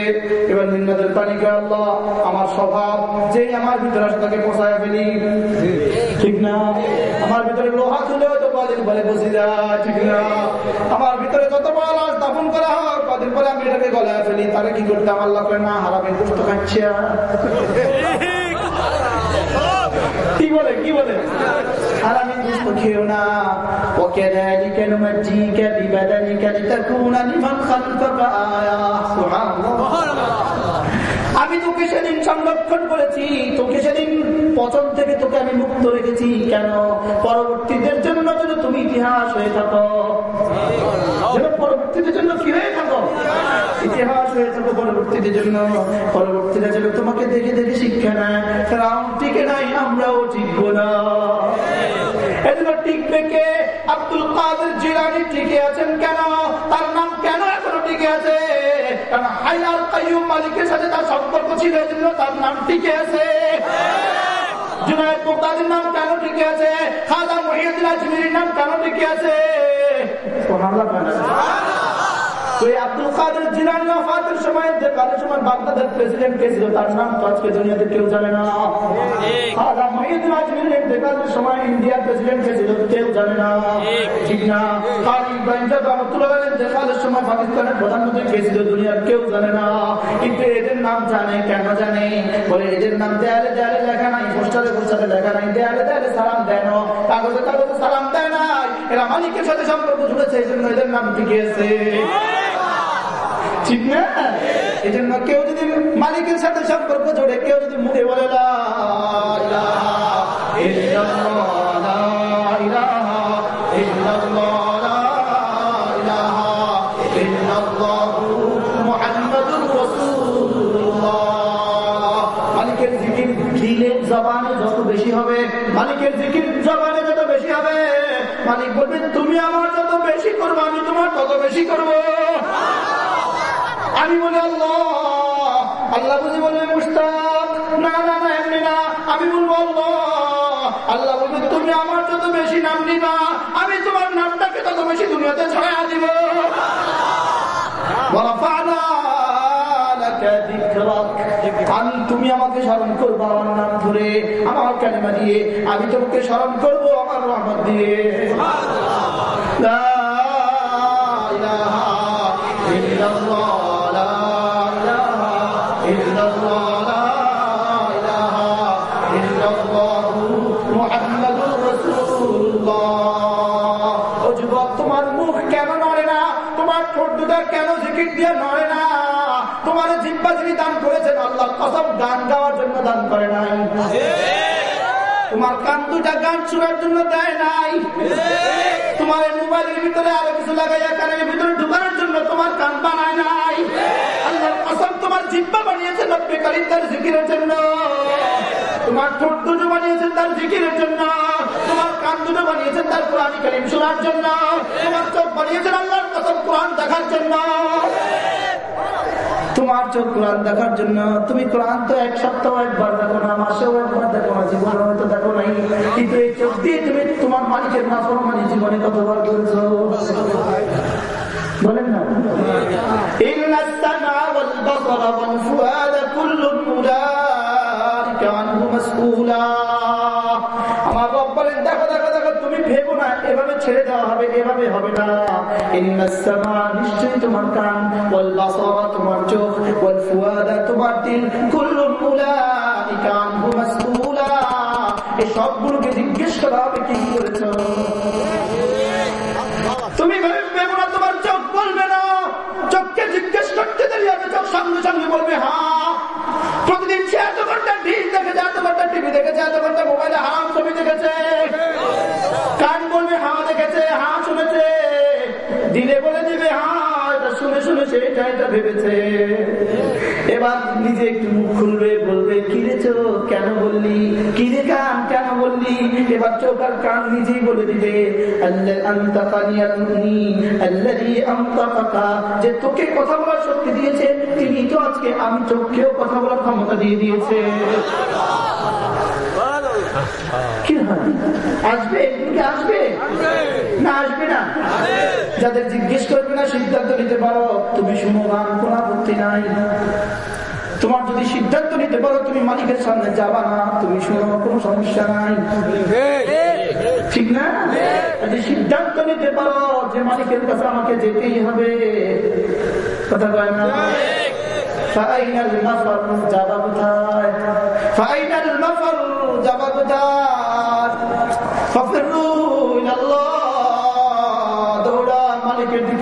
[SPEAKER 1] এবার নির্মাদের পানিকে আল্লাহ? আমার স্বভাব। যে আমার ভিতরে আসে তাকে পোষায় ফেলি। ঠিক না? আমার ভিতরে লোহা তুলেও তো কদিন পরে বসে যায়, ঠিক না? আমার ভিতরে যত বড় লাশ দাফন করা হয় কদিন পরে আমি এটাকে গলায় ফেলি। তাহলে কি করতে আমার লোক না হারাবেন কষ্ট খাচ্ছে। কি বলে কি বলে হারামের গোস্ত খেও না وكذلك نمجيك ببدنك لتكون لمن خلفك آية سبحان الله আমি তোকে সেদিন সংরক্ষণ করেছি। তোকে সেদিন পচন থেকে তোকে আমি মুক্ত রেখেছি। কেন? পরবর্তীদের জন্য যেন তুমি ইতিহাস হয়ে থাকো। পরবর্তীদের জন্য কি হয়ে থাকো? আব্দুল কাদের জিলানি টিকে আছেন কেন? তার নাম কেন এখনও টিকে আছে? কারণ হাইয়ার কাইয়ুম মালিকের সাথে তার সম্পর্ক ছিল এজন্য তার নাম টিকে আছে। জুনায়দ মুক্তাদির নাম কেন টিকে আছে? খাজা মহিউদ্দিন নাম কেন টিকে আছে? আব্দুল কাদের জিলানি ওফাতের সময় যে কালের সময় বাগদাদের প্রেসিডেন্ট কে ছিল তার নাম তো আজকে দুনিয়াতে কেউ জানে না। খাজা মহিউদ্দিন আজমির ইন্তেকালের সময় ইন্ডিয়ার প্রেসিডেন্ট কে ছিল কেউ জানে না। ঠিক। না? কারি ইব্রাহিম রহমতুল্লাহ ইন্তেকালের সময় পাকিস্তানের প্রধানমন্ত্রী কে ছিল দুনিয়ার কেউ জানে না। কিন্তু এদের নাম জানে কেন জানে? বলে এদের নাম দেয়ালে দেয়ালে লেখা নাই পোস্টারে পোস্টারে লেখা নাই। দেয়ালে দেয়ালে সালাম দেয় না। কাগজে কাগজে সালাম দেয় নাই। এরা মালিকের সাথে সম্পর্ক জুড়েছে এই জন্য এদের নাম টিকে আছে ঠিক না কেউ যদি মালিকের সাথে সম্পর্ক জোড়ে, কেউ যদি মুখে বলে। মালিকের জিকির জবানে যত বেশি হবে, মালিকের জিকির জবানে যত বেশি হবে, মালিক বলবে, তুমি আমার যত বেশি করব, আমি তোমার তত বেশি করব আমি বলি আল্লাহ। আল্লাহ বুঝি বলবে মুস্তাক না না না এমনি না। আমি বলব আল্লাহ। আল্লাহ বলবে তুমি আমার যত বেশি নাম নিবা আমি তোমার নামটাকে তত বেশি দুনিয়াতে ছায়া দিব। তুমি আমাকে স্মরণ করব আমার নাম ধরে আমার কালিমা দিয়ে। আমি তোমাকে স্মরণ করব আমার রহমত দিয়ে। যিনি দান করেছেন আল্লাহ কসম গান গাওয়ার জন্য দান করে নাই। তোমার কান দুটা গান শোনার জন্য দেয় নাই। তোমার মোবাইলের ভিতরে আরও কিছু লাগাইয়া কানের ভিতরে ঢুকানোর জন্য তোমার কান বানায় নাই। আল্লাহর কসম তোমার জিব্বা বানিয়েছে নব্বে কারিম তার জিকিরের জন্য। তোমার ঠোঁট দুটো বানিয়েছেন তার জিকিরের জন্য। তোমার কান দুটো বানিয়েছেন তার কোরআন কারিম শোনার জন্য। তোমার চোখ বানিয়েছেন আল্লাহর কসম কোরআন দেখার জন্য। তোমার চোখ কোরআন দেখার জন্য তুমি কোরআন তো এক সপ্তাহ একবার দেখো না মাসেও একবার দেখো না জীবনে হয়তো দেখো নাই কিন্তু এই চোখ দিয়ে তুমি তোমার মালিকের না মানে জীবনে কতবার করেছো বলেন না إن السمع والبصر والفؤاد كل أولئك عنه مسؤولا ছেড়ে দেওয়া হবে, এভাবে হবে না। নিশ্চয়ই তোমার কান বল বাসরা তোমার চোখ বল ফুয়াদা তোমার এই সবগুলোকে জিজ্ঞেস করা হবে, কি করেছ? না। চোখ জিজ্ঞেস করতে হবে, চোখ বলবে প্রতিদিন এত ঘণ্টা টিভি দেখেছে এত ঘণ্টা টিভি দেখেছে এত ঘণ্টা মোবাইলে হাম ছবি দেখেছে। হ্যাঁ দেখেছে হ্যাঁ শুনেছে। দিলে বলে দিবে হ্যাঁ এটা শুনে শুনে সে এটা এটা ভেবেছে। এবার নিজে একটু মুখ খুলবে বলবে কিরে চোখ কেন বললি? কিরে কান কেন বললি? এবার চোখ আর কান নিজেই বলে দিবে যে তোকে কথা বলার শক্তি দিয়েছে তিনি তো আজকে আমি চোখকেও কথা বলার ক্ষমতা দিয়ে দিয়েছে। আসবে? আসবে। না আসবে না। যাদের জিজ্ঞেস করবে না, সিদ্ধান্ত নিতে পারো। তুমি শুনো গান কোন আপত্তি নাই। তোমার যদি সিদ্ধান্ত নিতে পারো, তুমি মালিকের সামনে যাবা না। তুমি শুনো, কোনো সমস্যা নাই। ঠিক না? যদি সিদ্ধান্ত নিতে পারো যে মালিকের কাছে আমাকে যেতেই হবে, কথা কয় না? ফাইনাল মাফার যাবা কোথায়? ফাইনাল মাফার যাবা কোথায়?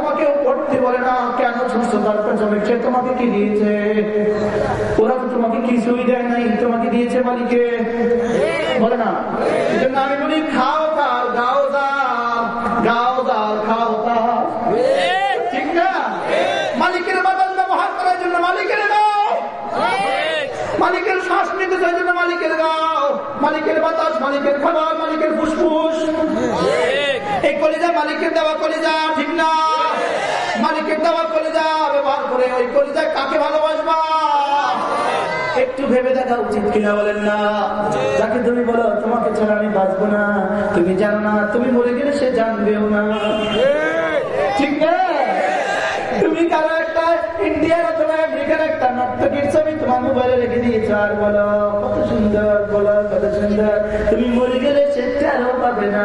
[SPEAKER 1] তোমাকেও পড়তে বলে না, কেন ছুটছ তার পেছনে সে তোমাকে কি দিয়েছে? ওরা তো তোমাকে কিছুই দেয় নাই, তোমাকে দিয়েছে মালিকে। বলে না? আমি বলি, খাও তার গাও মালিকের খাবার, মালিকের ফুসফুস। এই কলিজা মালিকের দেওয়া কলিজা, ঠিক না? ব্যবহার করে ওই কাকে ভালোবাসবা? একটু ভেবে দেখা উচিত কিনা বলেন না? যাকে তুমি বলো, তোমাকে ছাড়া আমি বাঁচবো না। তুমি জানো না, তুমি মরে গেলে সে জানবেও না। ঠিক না? তুমি কারও একটা ইন্ডিয়ার অথবা আমেরিকার একটা নর্তকীর ছবি তোমার মোবাইলে রেখে দিয়েছ আর বলো, কত সুন্দর, বলো, কত সুন্দর। তুমি মরে গেলে সে টেরও পাবে না।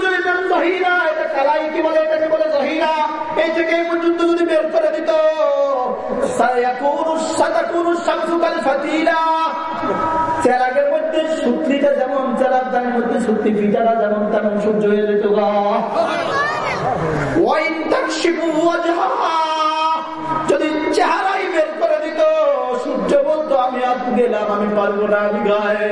[SPEAKER 1] জহিরা এটা কালাই কি বলে এটাকে বলে জহিরা। এই থেকে এই পর্যন্ত যদি বের করে দিত চেরাগের মধ্যে সুতলিটা যেমন চেরার দানের মধ্যে সুতলি পিঠাটা যেমন তেমন সহ্য হয়ে যেত গা। যদি চেহারাই বের করে দিত সূর্য বলতো আমি আর গেলাম আমি পারব না আমি গায়ে।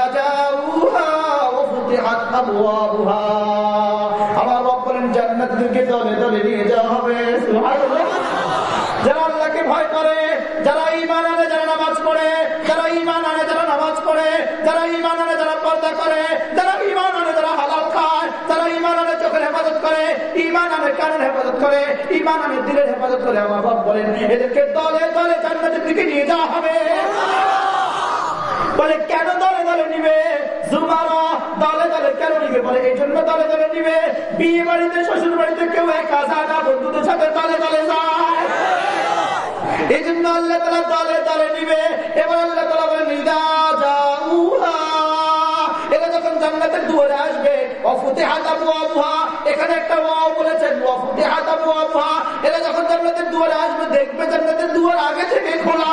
[SPEAKER 1] নামাজ পড়ে, যারা ঈমান আনে, যারা নামাজ করে, যারা ঈমান আনে, যারা হালাল খায়, যারা ঈমান আনে, চোখের হেফাজত করে, ঈমান আনে, কানের হেফাজত করে, ঈমান আনে, দিলের হেফাজত করে, আমার রব বলেন, এদেরকে দলে দলে জান্নাতের দিকে নিয়ে যাওয়া হবে। বলে, কেন দলে দলে নিবে? দলে দলে কেন নিবে? বলে, এই জন্য দলে দলে নিবে। বিয়ে বাড়িতে, শ্বশুর বাড়িতে কেউ একা যায় না বন্ধুদের সাথে দলে দলে যায়। এই জন্য আল্লাহ তালা দলে দলে নিবে। এবার আল্লাহ তালা বলে এরা যখন দুয়ারে আসবে এখানে একটা বলেছেন যখন আসবে, দেখবে জান্নাতের দুয়ার আগে থেকে খোলা।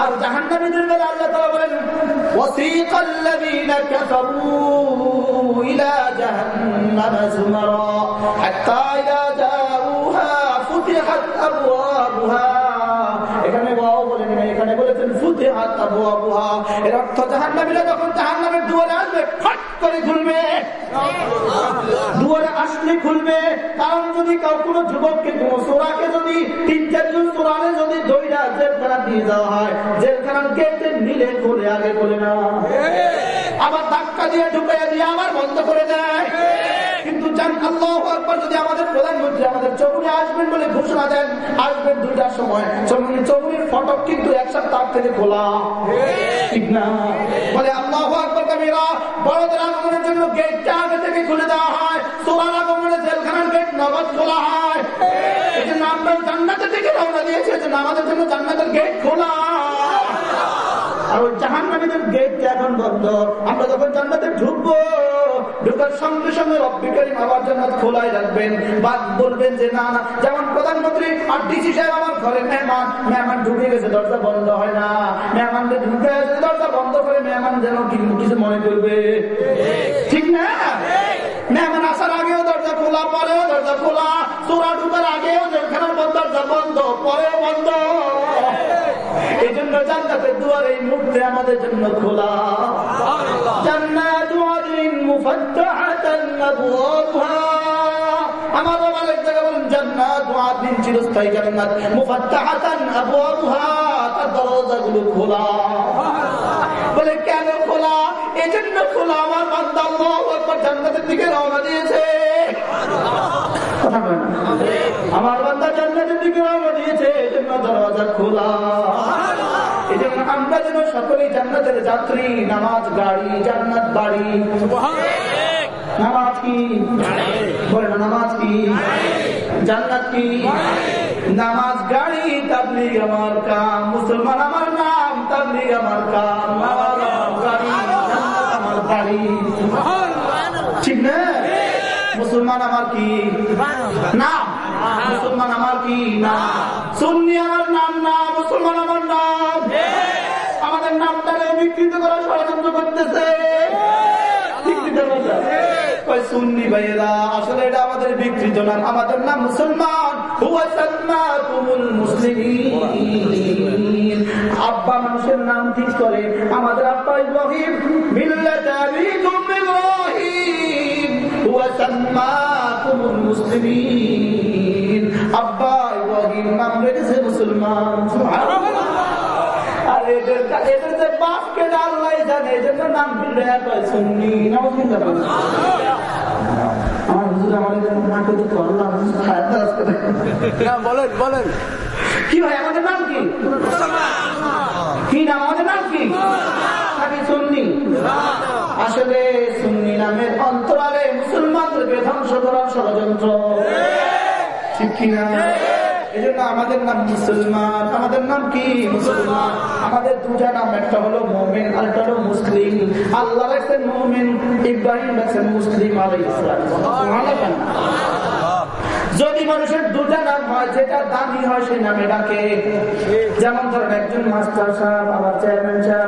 [SPEAKER 1] আর জাহান্নামীদের বেলা আল্লাহ তাআলা বলেন ওয়াসীকাল লাযীনা কাফারু ইলা জাহান্নাম যুমারা হাত্তা ইলা জাউহা ফুতিহাত আবওয়াবুহা এখানে না এখানে বলেছেন ফুতিহাত আবওয়াবুহা এর অর্থ জাহান্নামীরা যখন জাহান্নামের দুয়ারে আসবে ফট করে খুলবে। দুয়ারে আসলে খুলবে। কারণ যদি কাউ কোনো যুবককে কোন সোরাকে যদি তিন চারজন সোরালে যদি দইরা জেলখানা দিয়ে যাওয়া হয় জেলখানার গেটে নিলে খুলে আগে বলে না আবার ধাক্কা দিয়ে ঢুকাইয়া দিয়ে আবার বন্ধ করে দেয়। কিন্তু জান আল্লাহ আকবর, যদি আমাদের প্রধানমন্ত্রী আমাদের চৌমুনে আসবেন বলে ঘোষণা দেন, আসবেন দুইটার সময়। চৌমুনি চৌমুনির ফটক কিন্তু এক সপ্তাহ থেকে খোলা। ঠিক না? বলে আল্লাহ আকবর, কামিরা, বড়দের আগমনের জন্য গেটটা আগে থেকে খুলে দেওয়া হয়। সোলার আগমনের জেলখানার গেট নগদ খোলা হয়। এই জন্য আমরা জান্নাতের দিকে রওনা দিয়েছি আমাদের জন্য জান্নাতের গেট খোলা। আর ওই জাহান নামীদের গেট এখন বন্ধ। আমরা যখন জান্নাতে ঢুকবো খোলাই রাখবেন। বা বলবেন যে, না যেমন প্রধানমন্ত্রী আর ঘরে মেহমান মেহমান ঢুকে গেছে, দরজা বন্ধ হয় না। মেহমানদের ঢুকে গেছে, দরজা বন্ধ করে মেহমান যেন কিছু মনে করবে। ঠিক না? আসার আগেও দরজা খোলা, পরেও দরজা খোলা। চোরা ঢুকার আগেও জেলখানার দরজা বন্ধ, পরেও বন্ধ। এই জন্য জান্নাতের দুয়ার এই মুহূর্তে আমাদের জন্য খোলা। জান্নাত আদিন মুফাত্তাহাতান আবওয়াবুহা আমার বাবা এক জায়গায় বলেন জান্নাত আদিন চিরস্থায়ী জান্নাত মুফাত্তাহাতান আবওয়াবুহা তার দরজাগুলো খোলা। বলে কেন খোলা? এই জন্য খোলা। আমার বান্দা আল্লাহু আকবার জান্নাতের দিকে রওনা দিয়েছে। কথা বলেন। আমার বান্দা জান্নাতের দিকে রওনা দিয়েছে এই জন্য দরজা খোলা। এই জন্য আমরা যেন সকলেই জান্নাতের যাত্রী নামাজ গাড়ি জান্নাত বাড়ি। নামাজ কি? বলে না নামাজ কি? জান্নাত কি? নামাজ গাড়ি তাবলিগ আমার কাম। মুসলমান আমার নাম তাবলিগ আমার কাম। আমার আমার বাড়ি। ঠিক না? মুসলমান আমার কি? নাম মুসলমান আমার কি নাম সুন্নি আমার নাম না মুসলমান আমার নাম। আমাদের নামটাকে বিকৃত করার ষড়যন্ত্র করতেছে। বিকৃত কথা। কয় সুন্নি ভাইয়েরা আসলে এটা আমাদের বিকৃত নাম আমাদের নাম মুসলমান। সাম্মাকুমুল মুসলিমিন। আব্বা মানুষের নাম ঠিক করে আমাদের আব্বা ইব্রাহিম। মিল্লাত আবিকুম মুসলমান। আর এদের এদের যে বাপকে আল্লাহ জানে এই জন্য নাম দিলে কয় সুন্নি? নামাজ আমার হুজুর আমাদের জন্য না তো আল্লাহ খায় দারাজ করে।
[SPEAKER 2] বলেন বলেন।
[SPEAKER 1] কি ভাই আমাদের নাম কি? কি নাম আমাদের নাম কি? নাকি সুন্নি? আসলে সুন্নি নামের অন্তরালে মুসলমানদেরকে ধ্বংস করার ষড়যন্ত্র। ঠিক কিনা? এই জন্য আমাদের নাম মুসলমান। আমাদের নাম কি? মুসলমান। আমাদের দুটা নাম, একটা হলো মোমেন আরেকটা হলো মুসলিম। আল্লাহ মোমেন ইব্রাহিম মুসলিম ইসলাম যদি মানুষের দুটা নাম হয়, যেটা দামি হয়, সেই নামে ডাকে। যেমন ধরেন একজন মাস্টার সাহেব আবার চেয়ারম্যান সাহেব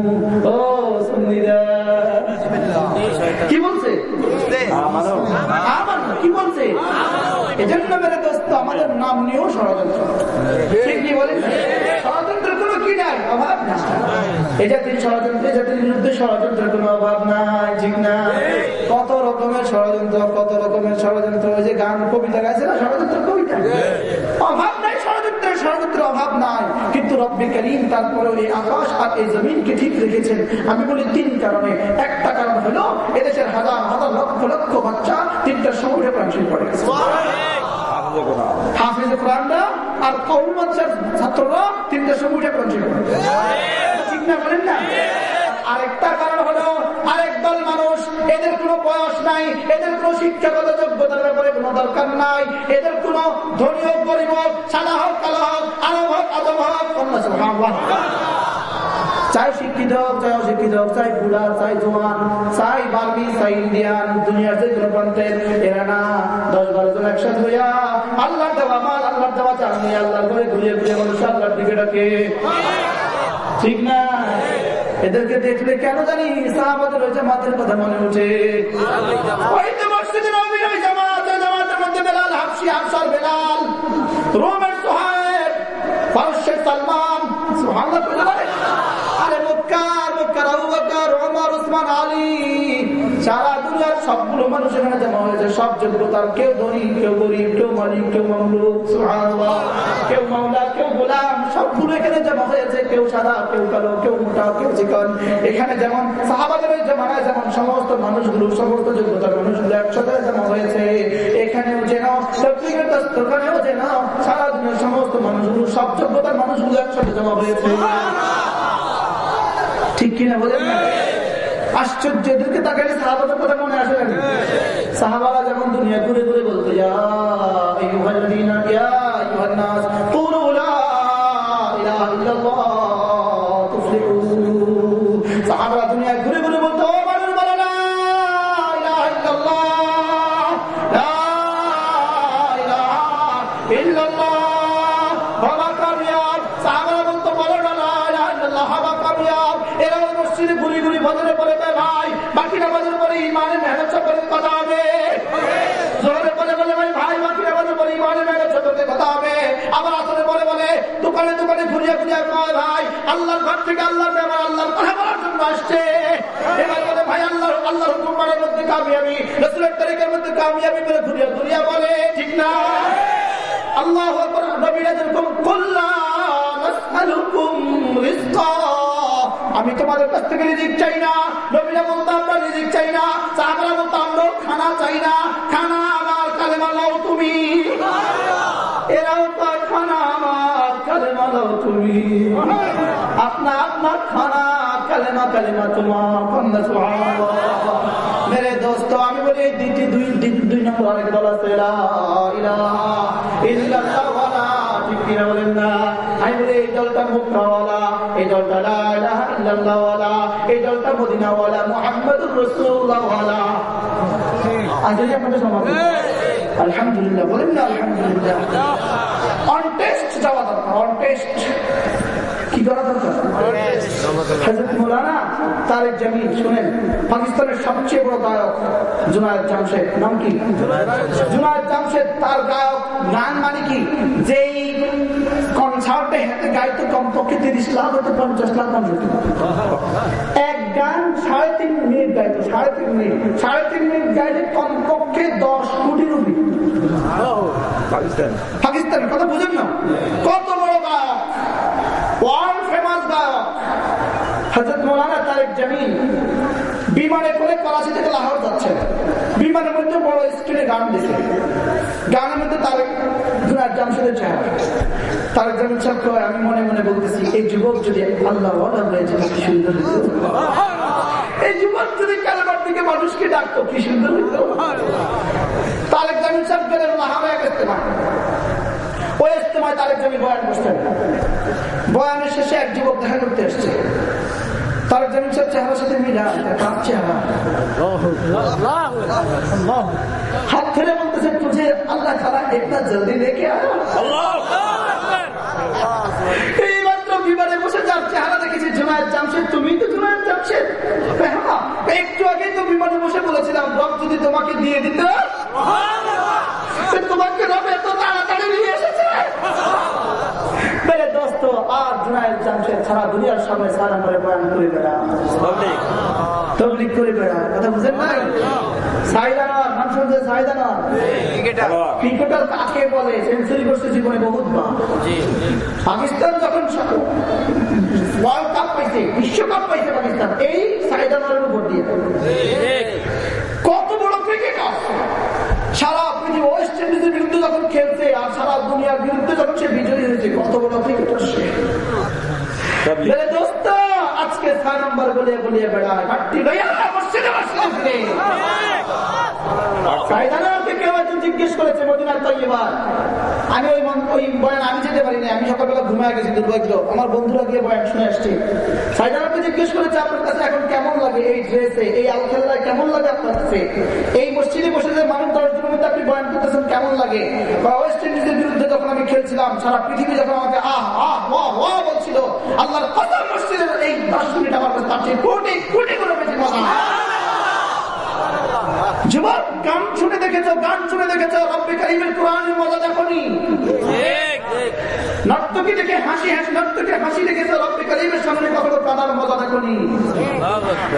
[SPEAKER 1] কি বলছে? কি বলছে? এজন্য মেরে দোস্ত, আমাদের নাম নিয়েও ষড়যন্ত্র। কি অভাব নাই। কত রকমের ষড়যন্ত্র, কত রকমের ষড়যন্ত্র, ওই যে গান, কবিতা গাইছে না? ষড়যন্ত্র, কবিতা? অভাব নাই। ষড়যন্ত্রের অভাব নাই। কিন্তু রব্বে কারিম তারপরে ওই আকাশ আর এই জমিনকে ঠিক রেখেছেন। আমি বলি তিন কারণে। একটা কারণ হলো, এদেশের হাজার হাজার লক্ষ লক্ষ বাচ্চা তিনটা সমুদ্রে প্রাণশীল পড়ে আরেকটা কারণ হলো, আরেক দল মানুষ, এদের কোনো বয়স নাই, এদের শিক্ষাগত যোগ্যতার ব্যাপারে কোনো দরকার নাই। এদের ধনী হোক গরিব হোক সাদা হোক, কালো হোক হোক আদম হোক চাই শিক্ষিত হোক, চাই অশিক্ষিত হোক, চাই বুড়া, চাই জোয়ান, চাই চাই ইন্ডিয়ান, দুনিয়ার যে কোনো প্রান্তের এরা না, দশ বারো জন একসাথে হইয়া আল্লাহ দেওয়া মাল আল্লাহ দেওয়া আল্লাহ করে মানুষ আল্লাহর দিকে ডাকে। ঠিক না? এদেরকে দেখলে কেন জানি সাহাবাদের ওই জামাতের কথা মনে উঠে ওই তো মসজিদে নবীর ওই জামাত ওই জামাতের মধ্যে বেলাল আনসার বেলাল। রোমের সোহেব ফারুশের সালমান আরে মক্কার মক্কার আবু বকর, ওমর, ওসমান, আলী। সারা দুনিয়ার সবগুলো মানুষ এখানে জমা হয়েছে। সব যোগ্যতার কেউ ধনী কেউ গরিব কেউ মালিক কেউ মামলুক কেউ মাওলা কেউ গোলাম সবগুলো এখানে জমা হয়েছে। কেউ সাদা কেউ কালো কেউ মোটা কেউ চিকন। এখানে যেমন সাহাবাদের জমানায় যেমন সমস্ত মানুষগুলো সমস্ত যোগ্যতার মানুষগুলো একসাথে জমা হয়েছে। এখানেও যেন দোকানেও যেন সারা দুনিয়ার সমস্ত মানুষগুলো সব যোগ্যতার মানুষগুলো একসাথে জমা হয়েছে। ঠিক কিনা বলেন না? আশ্চর্য এদেরকে তাকাইলে সাহাবাদের কথা মনে আসে না? সাহাবারা যেমন দুনিয়া ঘুরে দোকানে দোকানে ঘুরিয়ে ঘুরিয়ে কয় ভাই আল্লাহর ঘর থেকে আল্লাহর ব্যাপার আল্লাহর কথা বলার জন্য আসছে। এবার বলে ভাই আল্লাহ আল্লাহর হুকুম মানের মধ্যে কামিয়াবি রসুলের তারিখের মধ্যে কামিয়াবি বলে ঘুরিয়ে ঘুরিয়ে বলে। ঠিক না? আল্লাহ নবীরা যেরকম কল্লা আমি তোমাদের কাছ থেকে রিজিক চাই না। নবীরা বলতো আমরা রিজিক চাই না। সাহাবারা বলতো আমরা খানা চাই না। খানা আমার কালেমা লাও তুমি। এরাও কয় খানা লাও তুমি। আপনা আপনার খানা কালেমা কালেমা তোমার কন্যা সুবহানাল্লাহ। মেরে দোস্ত আমি বলি এই দুইটি দুই দুই- নম্বর দল আছে। ঠিক কিনা বলেন না? আমি বলি এই দলটা মুক্তাওয়ালা এই দলটা লা ইলাহা ইল্লাল্লাহ ওয়ালা এই দলটা মদিনাওয়ালা মুহাম্মাদুর রাসূলুল্লাহ ওয়ালা। আজকে আপনাদের সমাবেশ আলহামদুলিল্লাহ বলেন না আলহামদুলিল্লাহ। পাকিস্তানের সবচেয়ে বড় গায়ক জুনায়দ জামশেদ, নাম কি? জুনায়দ জামশেদ, তার গায়ক, গান মানে কি? যেই কনসার্টে হাতে গাইতো কমপক্ষে তিরিশ লাখ হতে পঞ্চাশ লাখ মানুষ এক গান সাড়ে তিন মিনিট গাইতো, সাড়ে তিন মিনিট। সাড়ে তিন মিনিট গাইলে কমপক্ষে দশ কোটি রুপি পাকিস্তান। কথা বুঝেন না। কত বড় গায়ক ওয়ার্ল্ড ফেমাস গায়ক হজরত মৌলানা তারেক জামিন বিমানে করে করাচি থেকে লাহোর যাচ্ছে বিমানের মধ্যে বড় স্ক্রিনে গান দিছে। গানের মধ্যে তারেক জুনার জামশেদের আমি মনে মনে বলতেছি, এই যুবক যদি আল্লাহ হয়ে যেত কি সুন্দর এই যুবক যদি কালেমার দিকে মানুষকে ডাকতো তারেক জামিন ইস্তেমা ওই ইস্তেমায় তারেক জামিন বয়ান বয়ানের শেষে এক যুবক দেখা করতে এসছে। জলদি বিমানে বসে চেহারা দেখেছি তুমি তো জুনায়দ জামশেদ। হ্যাঁ একটু আগে তো বিমানে বসে বলেছিলাম, রব যদি তোমাকে দিয়ে দিত তোমাকে রব এত তাড়াতাড়ি নিয়ে এসেছে। দোস্ত আর জুনায়দ জামশেদ সারা দুনিয়ার সামনে ছয় নম্বরে বয়ান করে বেড়া তবলিক করে বেড়া কথা বুঝেন না সাইদানা নাম শুনছে সাইদানা ক্রিকেটার। কাকে বলে? সেঞ্চুরি করছে জীবনে বহুত পাকিস্তান যখন ওয়ার্ল্ড কাপ পাইছে বিশ্বকাপ পাইছে পাকিস্তান এই সাইদানার উপর দিয়ে। সারা পৃথিবী ওয়েস্ট ইন্ডিজের বিরুদ্ধে যখন খেলছে আর সারা দুনিয়ার বিরুদ্ধে যখন সে বিজয়ী হয়েছে কত বড় ক্রিকেটার সে। আজকে ছয় নম্বর বলে বলিয়ে বেড়ায় ঘাটতি ভাইয়া মসজিদে একজন আমি সকালবেলা আমার বন্ধুরা শুনে জিজ্ঞেস করেছে, আপনার কাছে এখন কেমন লাগে কেমন লাগে আপনার এই মানুষ আপনি করতেছেন, কেমন লাগে? বা ওয়েস্ট ইন্ডিজের বিরুদ্ধে যখন আমি খেলছিলাম, সারা পৃথিবী যখন আমাকে আহ মসজিদের এই দশ মিনিট আমার কাছে যুবক গান শুনে দেখেছ গান শুনে দেখেছ রব্বে কারিমের কোরআনের মজা দেখনি? নর্তকী দেখে হাসি হাসি নর্তকে হাসি দেখেছ রব্বে কারিমের সামনে কখনো কাদার মজা দেখনি?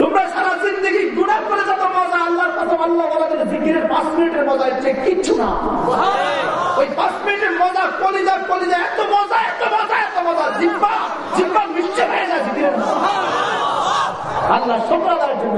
[SPEAKER 1] তোমরা সারা জিন্দগি গুণা করে যত মজা আল্লাহর কথা আল্লাহ বলা গেলে জিকিরের পাঁচ মিনিটের মজা হচ্ছে কিচ্ছু না। ওই পাঁচ মিনিটের মজা কলিজা কলিজা এত মজা এত মজা এত মজা জিব্বা জিব্বা মিশছে হয়ে যায় জিকিরের আল্লাহ সম্প্রদায়ের জন্য।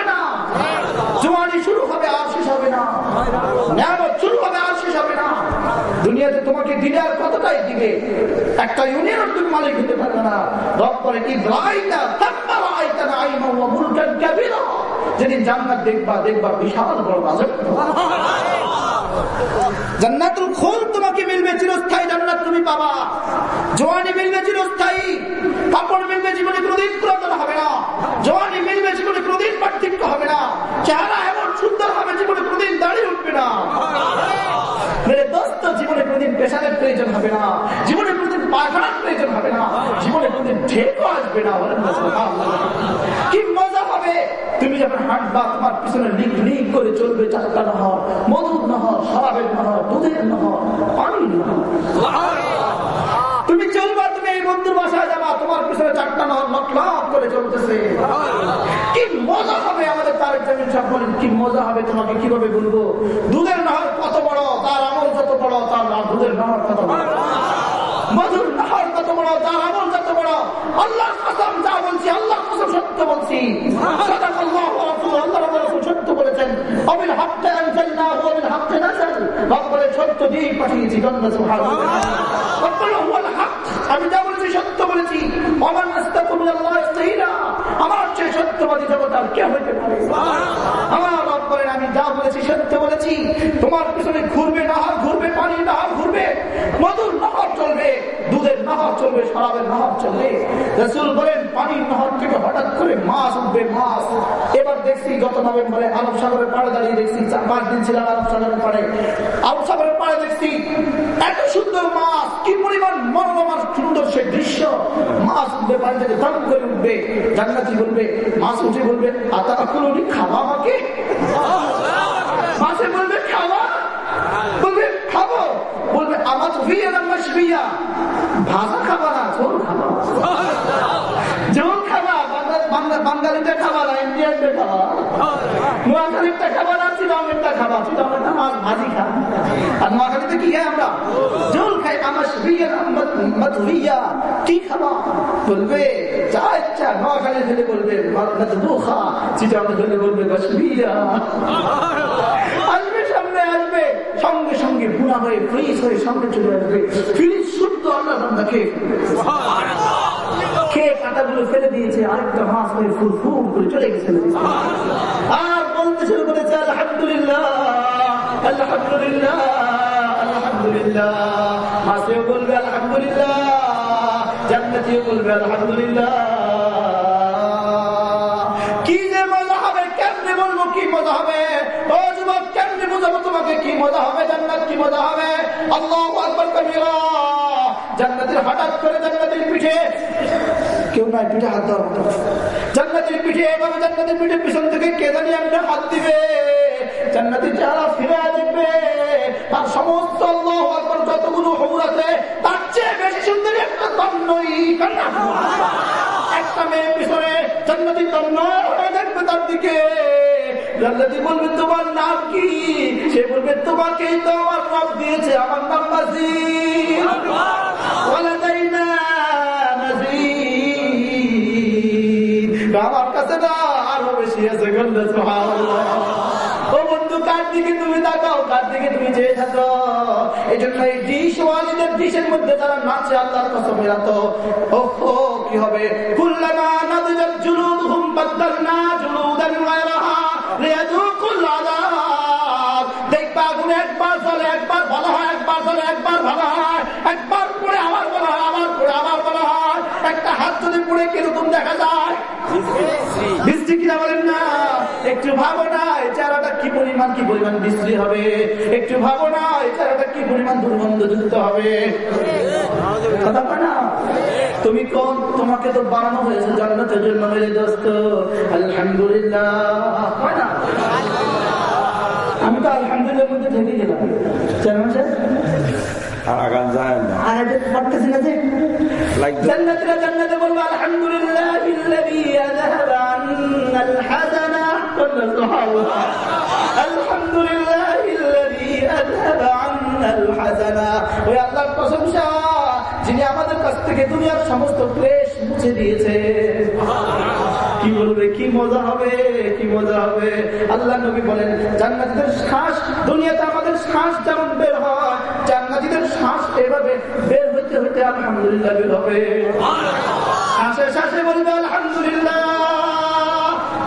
[SPEAKER 1] জোয়ানি শুরু হবে আর শেষ হবে না। শুরু হবে আর শেষ হবে না। দুনিয়াতে তোমাকে দিলে আর কতটাই দিবে? একটা ইউনিয়ন তুমি মালিক হতে পারবে না। রব করে জান্নাত তোমাকে মিলবে তুমি মিলবে কাপড় মিলবে হবে না। মিলবে পার্থক্য হবে না। চেহারা এমন সুন্দর জীবনে কোনোদিন দাঁড়িয়ে উঠবে না। মেরে জীবনে কোনোদিন পেশারের প্রয়োজন হবে না। জীবনে কোনোদিন পায়খানার প্রয়োজন হবে না। জীবনে কোনোদিন ঠেকও আসবে না কি মজা হবে? তুমি যখন হাঁটবা, তোমার পিছনে লিক লিক করে চলবে চারটা নহর মধুর নহর, শরাবের নহর, দুধের নহর, পানির নহর তুমি চলবা তুমি এই বন্ধুর বাসায় তোমার পিছনে কি মজা হবে আমাদের তারেক জামিন কি মজা হবে তোমাকে কীভাবে বলব? দুধের নহর কত বড়, তার আমল যত বড়, তার দুধের নহর কত বড়? মধুর নহর কত বড়, তার আমল আল্লাহর কসম যা বলছি কসম সত্য বলছি। সত্য বলেছেন। অবিল হাক্কে আনজালনাহু ওয়া বিল হাক্কে নাযাল রব বলে সত্য দিয়ে পাঠিয়েছি আমি যা বলেছি সত্য বলেছি। ইস্তাহিরা, আমার চেয়ে সত্যবাদী কে হইতে পারে আমার আমি যা বলেছি, সত্য বলেছি। তোমার পিছনে ঘুরবে নাহার, ঘুরবে পানির নাহার ঘুরবে। মধুর নহর চলবে, দুধের নহর চলবে, শরাবের নহর চলবে। রসুল বলেন, পানির নহর থেকে হঠাৎ করে মাছ উঠবে, মাছ। এবার দেখছি গত নভেম্বরে আরব সাগরের পাড়ে দাঁড়িয়ে দেখছি, চার, পাঁচ দিন ছিলাম আরব সাগরের পাড়ে। আরব সাগরের পাড়ে দেখছি, এত সুন্দর মাছ, কি পরিমাণ মনোরমার সুন্দর সে দৃশ্য। মাছ উঠবে, পানি থেকে দাম করে উঠবে। জান্নাতি বলবে, মাছ উঠে বলবে আর তারা কুলুনি খাওয়া আমাকে বলবে, খাব। বলবে, আমার ফিয়া মাসফিয়া ভাজা খাবা না ঝোল খাবা। ঝোল খাবা, বাংলা- বাংলা- বাঙালিটা খাবা না, ইন্ডিয়ানটা খাবা। নোয়াখালীরটা খাবা না চিরমেরটা খাবা। চিরমেরটা মাছ ভাজি আর কি আমরা? খাই, আমার কি বলবে থেকে বলবে বলবে আসবে সঙ্গে সঙ্গে বুড়া হয়ে ফ্রিজ হয়ে সামনে চলে আসবে। ফ্রিজ শুদ্ধ আল্লাহ বান্দা খেয়ে কাঁটাগুলো ফেলে দিয়েছে আরেকটা মাছ হয়ে ফুল ফুল করে চলে গেছে। আর বলতে শুরু করেছে আলহামদুলিল্লাহ আলহামদুলিল্লাহ আলহামদুলিল্লাহ। মাছেও বলবে আলহামদুলিল্লাহ। জান্নাতিও বলবে আলহামদুলিল্লাহ। কি যে মজা হবে কেমনে বলব কি মজা হবে? তোমাকে কি মজা হবে জান্নাত, কি মজা হবে? আল্লাহ আকবর কবিরা। জান্নাতের হঠাৎ করে জান্নাতের পিঠে কেউ নাই, পিঠে হাত দেওয়ার জান্নাতের পিঠে এভাবে জান্নাতের পিঠে পিছন থেকে কে জানি একটা হাত দিবে। জান্নাতের চেহারা ফিরে আসবে আর সমস্ত আল্লাহ আকবর যতগুলো হবুর আছে, তার চেয়ে বেশি সুন্দর একটা তন্নই একটা মেয়ে পিছনে জান্নাতি তন্নয় হয়ে দেখবে তার দিকে। বলবে, তোমার নাম কি? সে বলবে, তোমাকেই তো আমার নাম দিয়েছে, আমার নাম নাজির। ওয়ালাদাইনা নাজির। আমার কাছে না, আরও বেশি আছে ও কার দিকে তুমি তাকাও, কার দিকে তুমি এই জন্য এই ডিশ, ওয়ালিদের ডিশের মধ্যে যারা নাচে, আল্লাহর কসম কি হবে? কুল্লামা যদি পড়ে কীরকম দেখা যায়? বৃষ্টি কিনা বলেন না একটু ভাবো না চারাটা কি পরিমাণ কি পরিমাণ বৃষ্টি হবে? একটু ভাবো না চারাটা কি পরিমাণ দুর্গন্ধ যুক্ত হবে? কথা না। তুমি কোন তোমাকে তো বানানো হয়েছে জান্নাতের জন্য মেরে দোস্ত। আলহামদুলিল্লাহ। আমি তো আলহামদুলিল্লাহ মধ্যে থেকে গেলাম। জানো স্যার
[SPEAKER 3] আর আগান যায় না।
[SPEAKER 1] আর এটা পারতেছি না যে?
[SPEAKER 3] Like the-
[SPEAKER 1] জান্নাতীরা যিনি আমাদের কাছ থেকে দুনিয়ার সমস্ত ক্লেশ মুছে দিয়েছে। কি বলবে, কি মজা হবে, কি মজা হবে? আল্লাহ নবী বলেন, জান্নাতীদের শ্বাস, দুনিয়াতে আমাদের শ্বাস যেমন বের হয়, জান্নাতীদের শ্বাস এভাবে বের হইতে হইতে আলহামদুলিল্লাহ বের হবে শ্বাসে শ্বাসে বলবে আলহামদুলিল্লাহ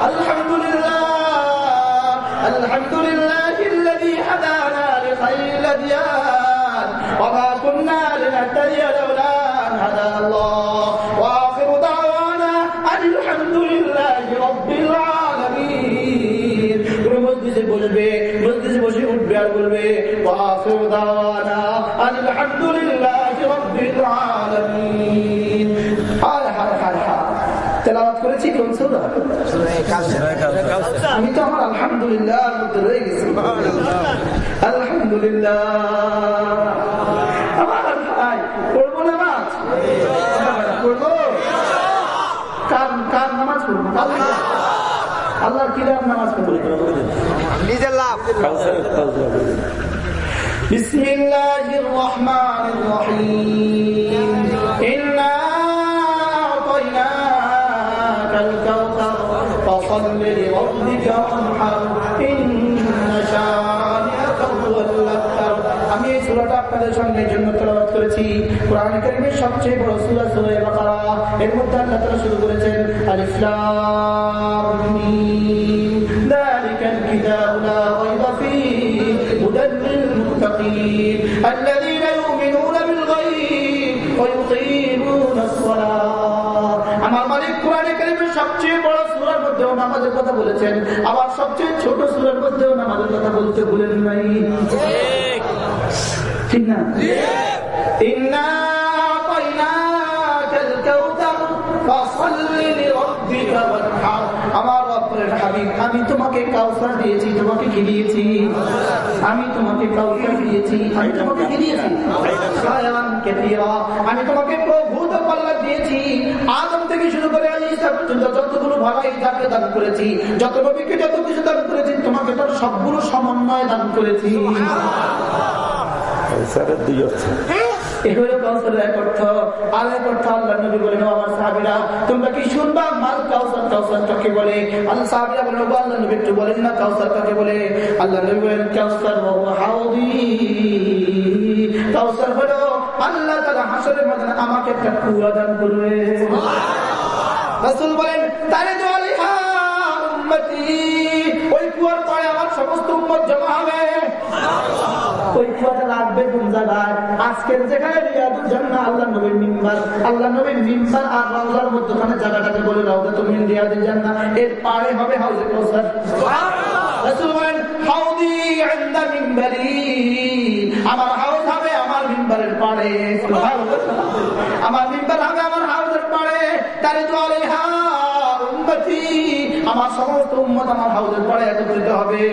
[SPEAKER 1] আলহামদুলিল্লাহ আলহামদুলিল্লাহ الذي هدانا لخير الأديان وما كنا لنهتدي তেলাওয়াত করেছি কোন সুরা আমি তো আমার আলহামদুলিল্লাহ মধ্যে রয়ে গেছি আলহামদুলিল্লাহ আমার ভাই পড়বো নামাজ পড়বো কার কার নামাজ পড়বো আল্লাহ আল্লাহর কিরাম নামাজ পড়বো
[SPEAKER 2] নিজের লাভ
[SPEAKER 1] بسم الله الرحمن الرحيم فصل لربك وانحر إن شانئك هو الأبتر আমি এই সূরাটা আপনাদের সামনে এই জন্য তেলাওয়াত করেছি কোরআন কারীমের সবচেয়ে বড় সূরা সূরা বাকারা এর মধ্যে আল্লাহ তাআলা শুরু করেছেন আলিফ লাম মিম যালিকাল কিতাবু লা রাইবা ফীহি হুদাল লিল মুত্তাকিন الذين يؤمنون بالغيب ويقيمون الصلاة আমার মালিক কোরআনে কারিমের সবচেয়ে বড় সূরার মধ্যেও নামাজের কথা বলেছেন। আবার সবচেয়ে ছোট সুরের মধ্যেও নামাজের কথা বলতে ভুলেন নাই। ঠিক না? ইন্না আমার রব্বের হাবিব, আমি তোমাকে কাউসার দিয়েছি, তোমাকে কি আমি তোমাকে কাউসার দিয়েছি, আমি তোমাকে কি দিয়েছি? আমি তোমাকে প্রভু প্রভূত কল্যাণ দিয়েছি আদম থেকে শুরু করে আলী পর্যন্ত যতগুলো ভাড়াই তাকে দান করেছি যত নবীকে যত কিছু দান করেছি তোমাকে তার সবগুলো সমন্বয় দান করেছি।
[SPEAKER 3] দুই অর্থ
[SPEAKER 1] এগুলো কাউসারের এক অর্থ। আর এক অর্থ আল্লাহ নবী বলেন আমার সাহাবিরা তোমরা কি শুনবা? মাল কাউসার কাউসার কাকে বলে? আল্লাহ সাহাবিরা বলেন আল্লাহ নবী একটু বলেন না কাউসার কাকে বলে? আল্লাহ নবী বলেন কাউসার বাবু হাউদি কাউসার হলো আল্লাহ তালা হাসরের মধ্যে আমাকে একটা কুয়া দান করবে। বলেন, তারে তো ওই কুয়ার আমার সমস্ত জমা হবে। আল্লাহ আর জায়গাটাকে বলে তুমি এর পারে হবে বলেন আমার পাড়ে আমার মিম্বার হবে আমার তারে তো আলাইহা আমার সমস্ত আমার একত্রিত হবে।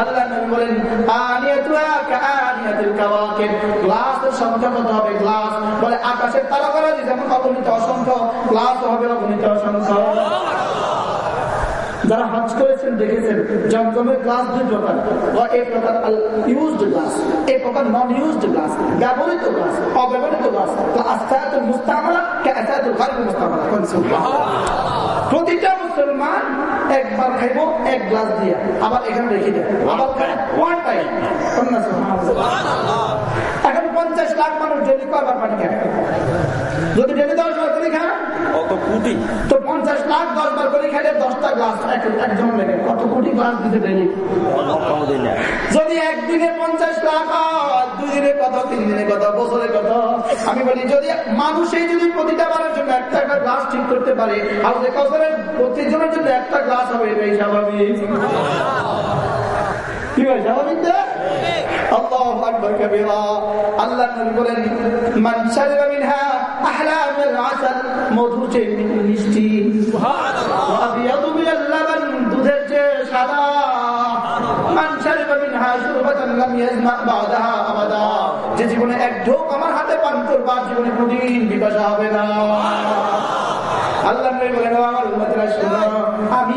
[SPEAKER 1] আল্লাহ বলেন গ্লাস বলে, আকাশের তারকারা যেমন অগণিত অসংখ্য। গ্লাস হবে অগণিত অসংখ্য। যারা হজ করেছেন, দেখেছেন, জমজমের গ্লাস দুই প্রকার। এক প্রকার ইউজড গ্লাস এক প্রকার নন ইউজড গ্লাস ব্যবহৃত গ্লাস অব্যবহৃত গ্লাস আস্তায়াতুল মুস্তামালা কে আস্তায়াতুল গারিব মুস্তামালা। প্রতিটা মুসলমান একবার খাইব, এক গ্লাস দিয়ে। আবার এখানে রেখে দেয় আবার ওয়ান টাইম এখন পঞ্চাশ লাখ মানুষ ডেলি কয়বার পানি খায়? যদি ডেলি দশ বার করে খায়
[SPEAKER 3] কোটি?
[SPEAKER 1] তো পঞ্চাশ লাখ দশ বার করে খাইলে দশটা গ্লাস একজন কত কোটি গ্লাস দিতে যদি একদিনে পঞ্চাশ লাখ কত তিন দিনে কত, বছরে কত? আমি বলি, যদি যদি প্রতিটা বারের জন্য একটা একটা ঠিক করতে পারে আর প্রতিজনের জন্য একটা হবে স্বাভাবিক? আল্লাহু আল্লাহ বলেন মধু চেয়ে মিষ্টি। দুধের চেয়ে সাদা। যে জীবনে এক ঢোক আমার হাতে পান করবা জীবনে কোনদিন বিপাশা হবে না। আল্লাহ নবী বলেন আমার আমি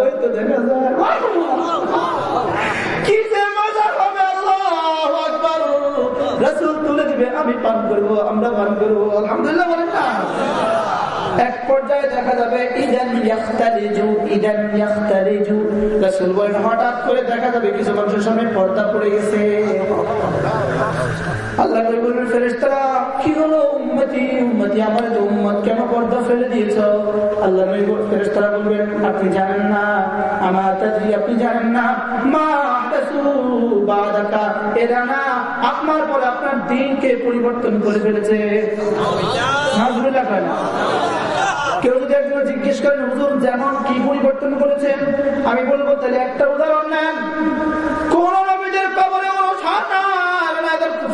[SPEAKER 1] ওই তো আমি পান করব, আমরা পান করব। আলহামদুলিল্লাহ না। এক পর্যায়ে দেখা যাবে, ইদান ইয়াখতালিজু ইদান ইয়াখতালিজু। রাসূল বলেন, হঠাৎ করে দেখা যাবে, কিছু মানুষের সামনে পর্দা পড়ে গেছে। আল্লাহ বলবেন কি হলো কেন ফেলে আল্লাহ বলবেন আপনি জানেন না, আমার তাজরি আপনি জানেন না, মা এরা না আপনার পরে আপনার দিনকে পরিবর্তন করে ফেলেছে। কেউ যদি একজন জিজ্ঞেস করেন হুজুর, যেমন কি পরিবর্তন করেছেন? আমি বলব, তাহলে একটা উদাহরণ নেন। কোন নবীদের কবরে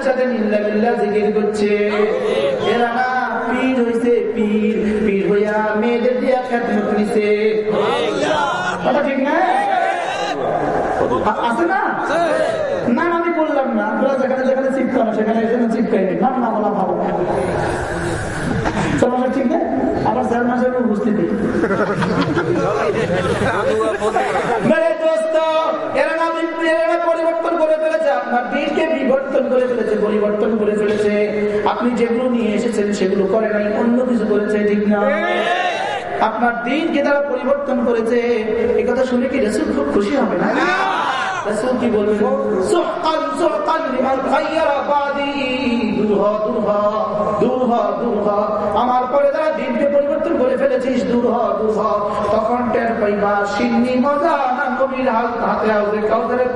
[SPEAKER 1] আর পুরুষের সাথে মিল্লা মিল্লা জিকির করছে। এরা না পীর হইছে পীর পীর হইয়া মেয়েদের দিয়া খেদমত নিছে। কথা ঠিক না? আছে না? না না, আমি বললাম না। আপনারা যেখানে যেখানে চিপকানো সেখানে এখানে চিপকাই না না বলা ভালো ঠিক না? আবার চার মাসের উপস্থিতি মেরে দোস্ত এরা না এরা পরিবর্তন করে ফেলেছে আপনার দিনকে বিবর্তন করে ফেলেছে, পরিবর্তন করে ফেলেছে। আপনি যেগুলো নিয়ে এসেছেন, সেগুলো করে নাই, অন্য কিছু করেছে, ঠিক না? আপনার দিনকে তারা পরিবর্তন করেছে। এ কথা শুনে কি রসুল খুব খুশি হবে, না? পরিবর্তন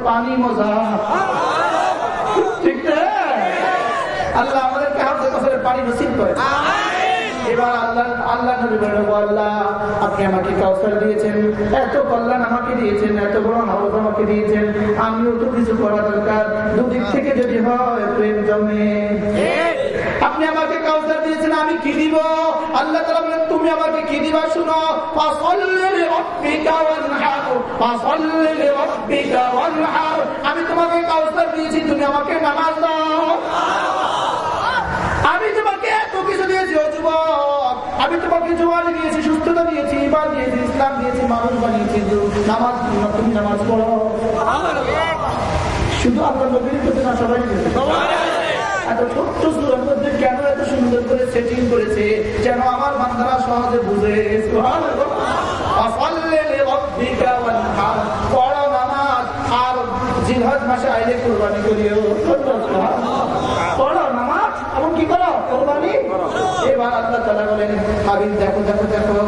[SPEAKER 1] পানি মজা। ঠিক না? আল্লাহ আমাদেরকে হাত পানি নসিব করে এবার আল্লাহ আল্লাহ নবী বলেন, আল্লাহ আপনি আমাকে কাউসার দিয়েছেন এত কল্যাণ আমাকে দিয়েছেন এত বড় আমাকে দিয়েছেন আমিও তো কিছু করা দরকার। দুদিক থেকে যদি হয় প্রেম জমে। আপনি আমাকে কাউসার দিয়েছেন আমি কি দিব? আল্লাহ তুমি আমাকে কি দিবা শুনো? আমি তোমাকে কাউসার দিয়েছি, তুমি আমাকে নামাজ দাও। আমি তোমাকে এত কিছু দিয়েছি, ও যুবক। আমি তোমাকে জোয়ারি দিয়েছি, সুস্থতা দিয়েছি ইমান দিয়েছি, ইসলাম দিয়েছি, মানুষ বানিয়েছি। নামাজ তুমি নামাজ পড়ো। শুধু আল্লাহ নবীর প্রতি না, সবাই এত ছোট্ট সুরের মধ্যে কেন সুন্দর করে সেটিং করেছে, যেন আমার বান্দারা সহজে বুঝে। আর জিলহজ মাসে আইলে কোরবানি করিও। পড়ো নামাজ, এবং কি করো? এবার আল্লাহ তাআলা বলেন হাবিব দেখো দেখো দেখো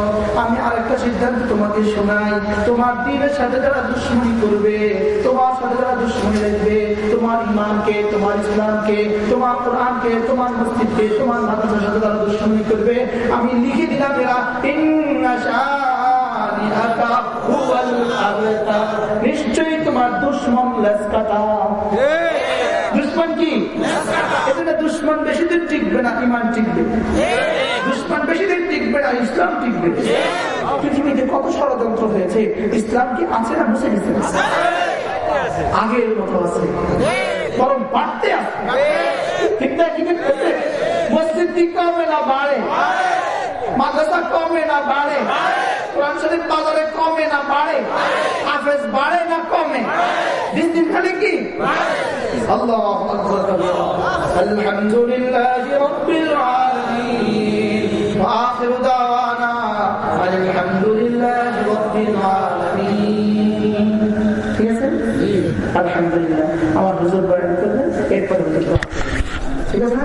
[SPEAKER 1] আমি আরেকটা সিদ্ধান্ত তোমাকে শোনাই। তোমার দিনের সাথে যারা দুশ্মনী করবে তোমার সাথে যারা দুশ্মনী রাখবে তোমার ইমানকে তোমার ইসলামকে তোমার কোরআনকে তোমার মসজিদকে তোমার মাদ্রাসার সাথে যারা দুশ্মনী করবে আমি লিখে দিলাম এরা। নিশ্চয়ই তোমার দুশ্মন কি? দুশ্মন বেশি দিন টিকবে না, ইমান টিকবে। দুশ্মন বেশি দিন টিকবে না, ইসলাম টিকবে। পৃথিবীতে কত ষড়যন্ত্র হয়েছে, ইসলাম কি আছে না গেছে আগের মতো আছে। বরং বাড়তে আছে। ঠিক না ঠিক আছে? মসজিদ কমে না বাড়ে? মাদ্রাসা কমে না বাড়ে? কোরআন বাজারে কমে না, বাড়ে? আফেজ বাড়ে না কমে? দিন দিন খানে কি? আল্লাহ আলহামদুলিল্লাহ রব্বিল আলামিন। ওয়া আখিরু দাওয়ানা আলহামদুলিল্লাহ রব্বিল আলামিন। ঠিক আছে? আমার হুজুর বয়ান করবেন ঠিক আছে?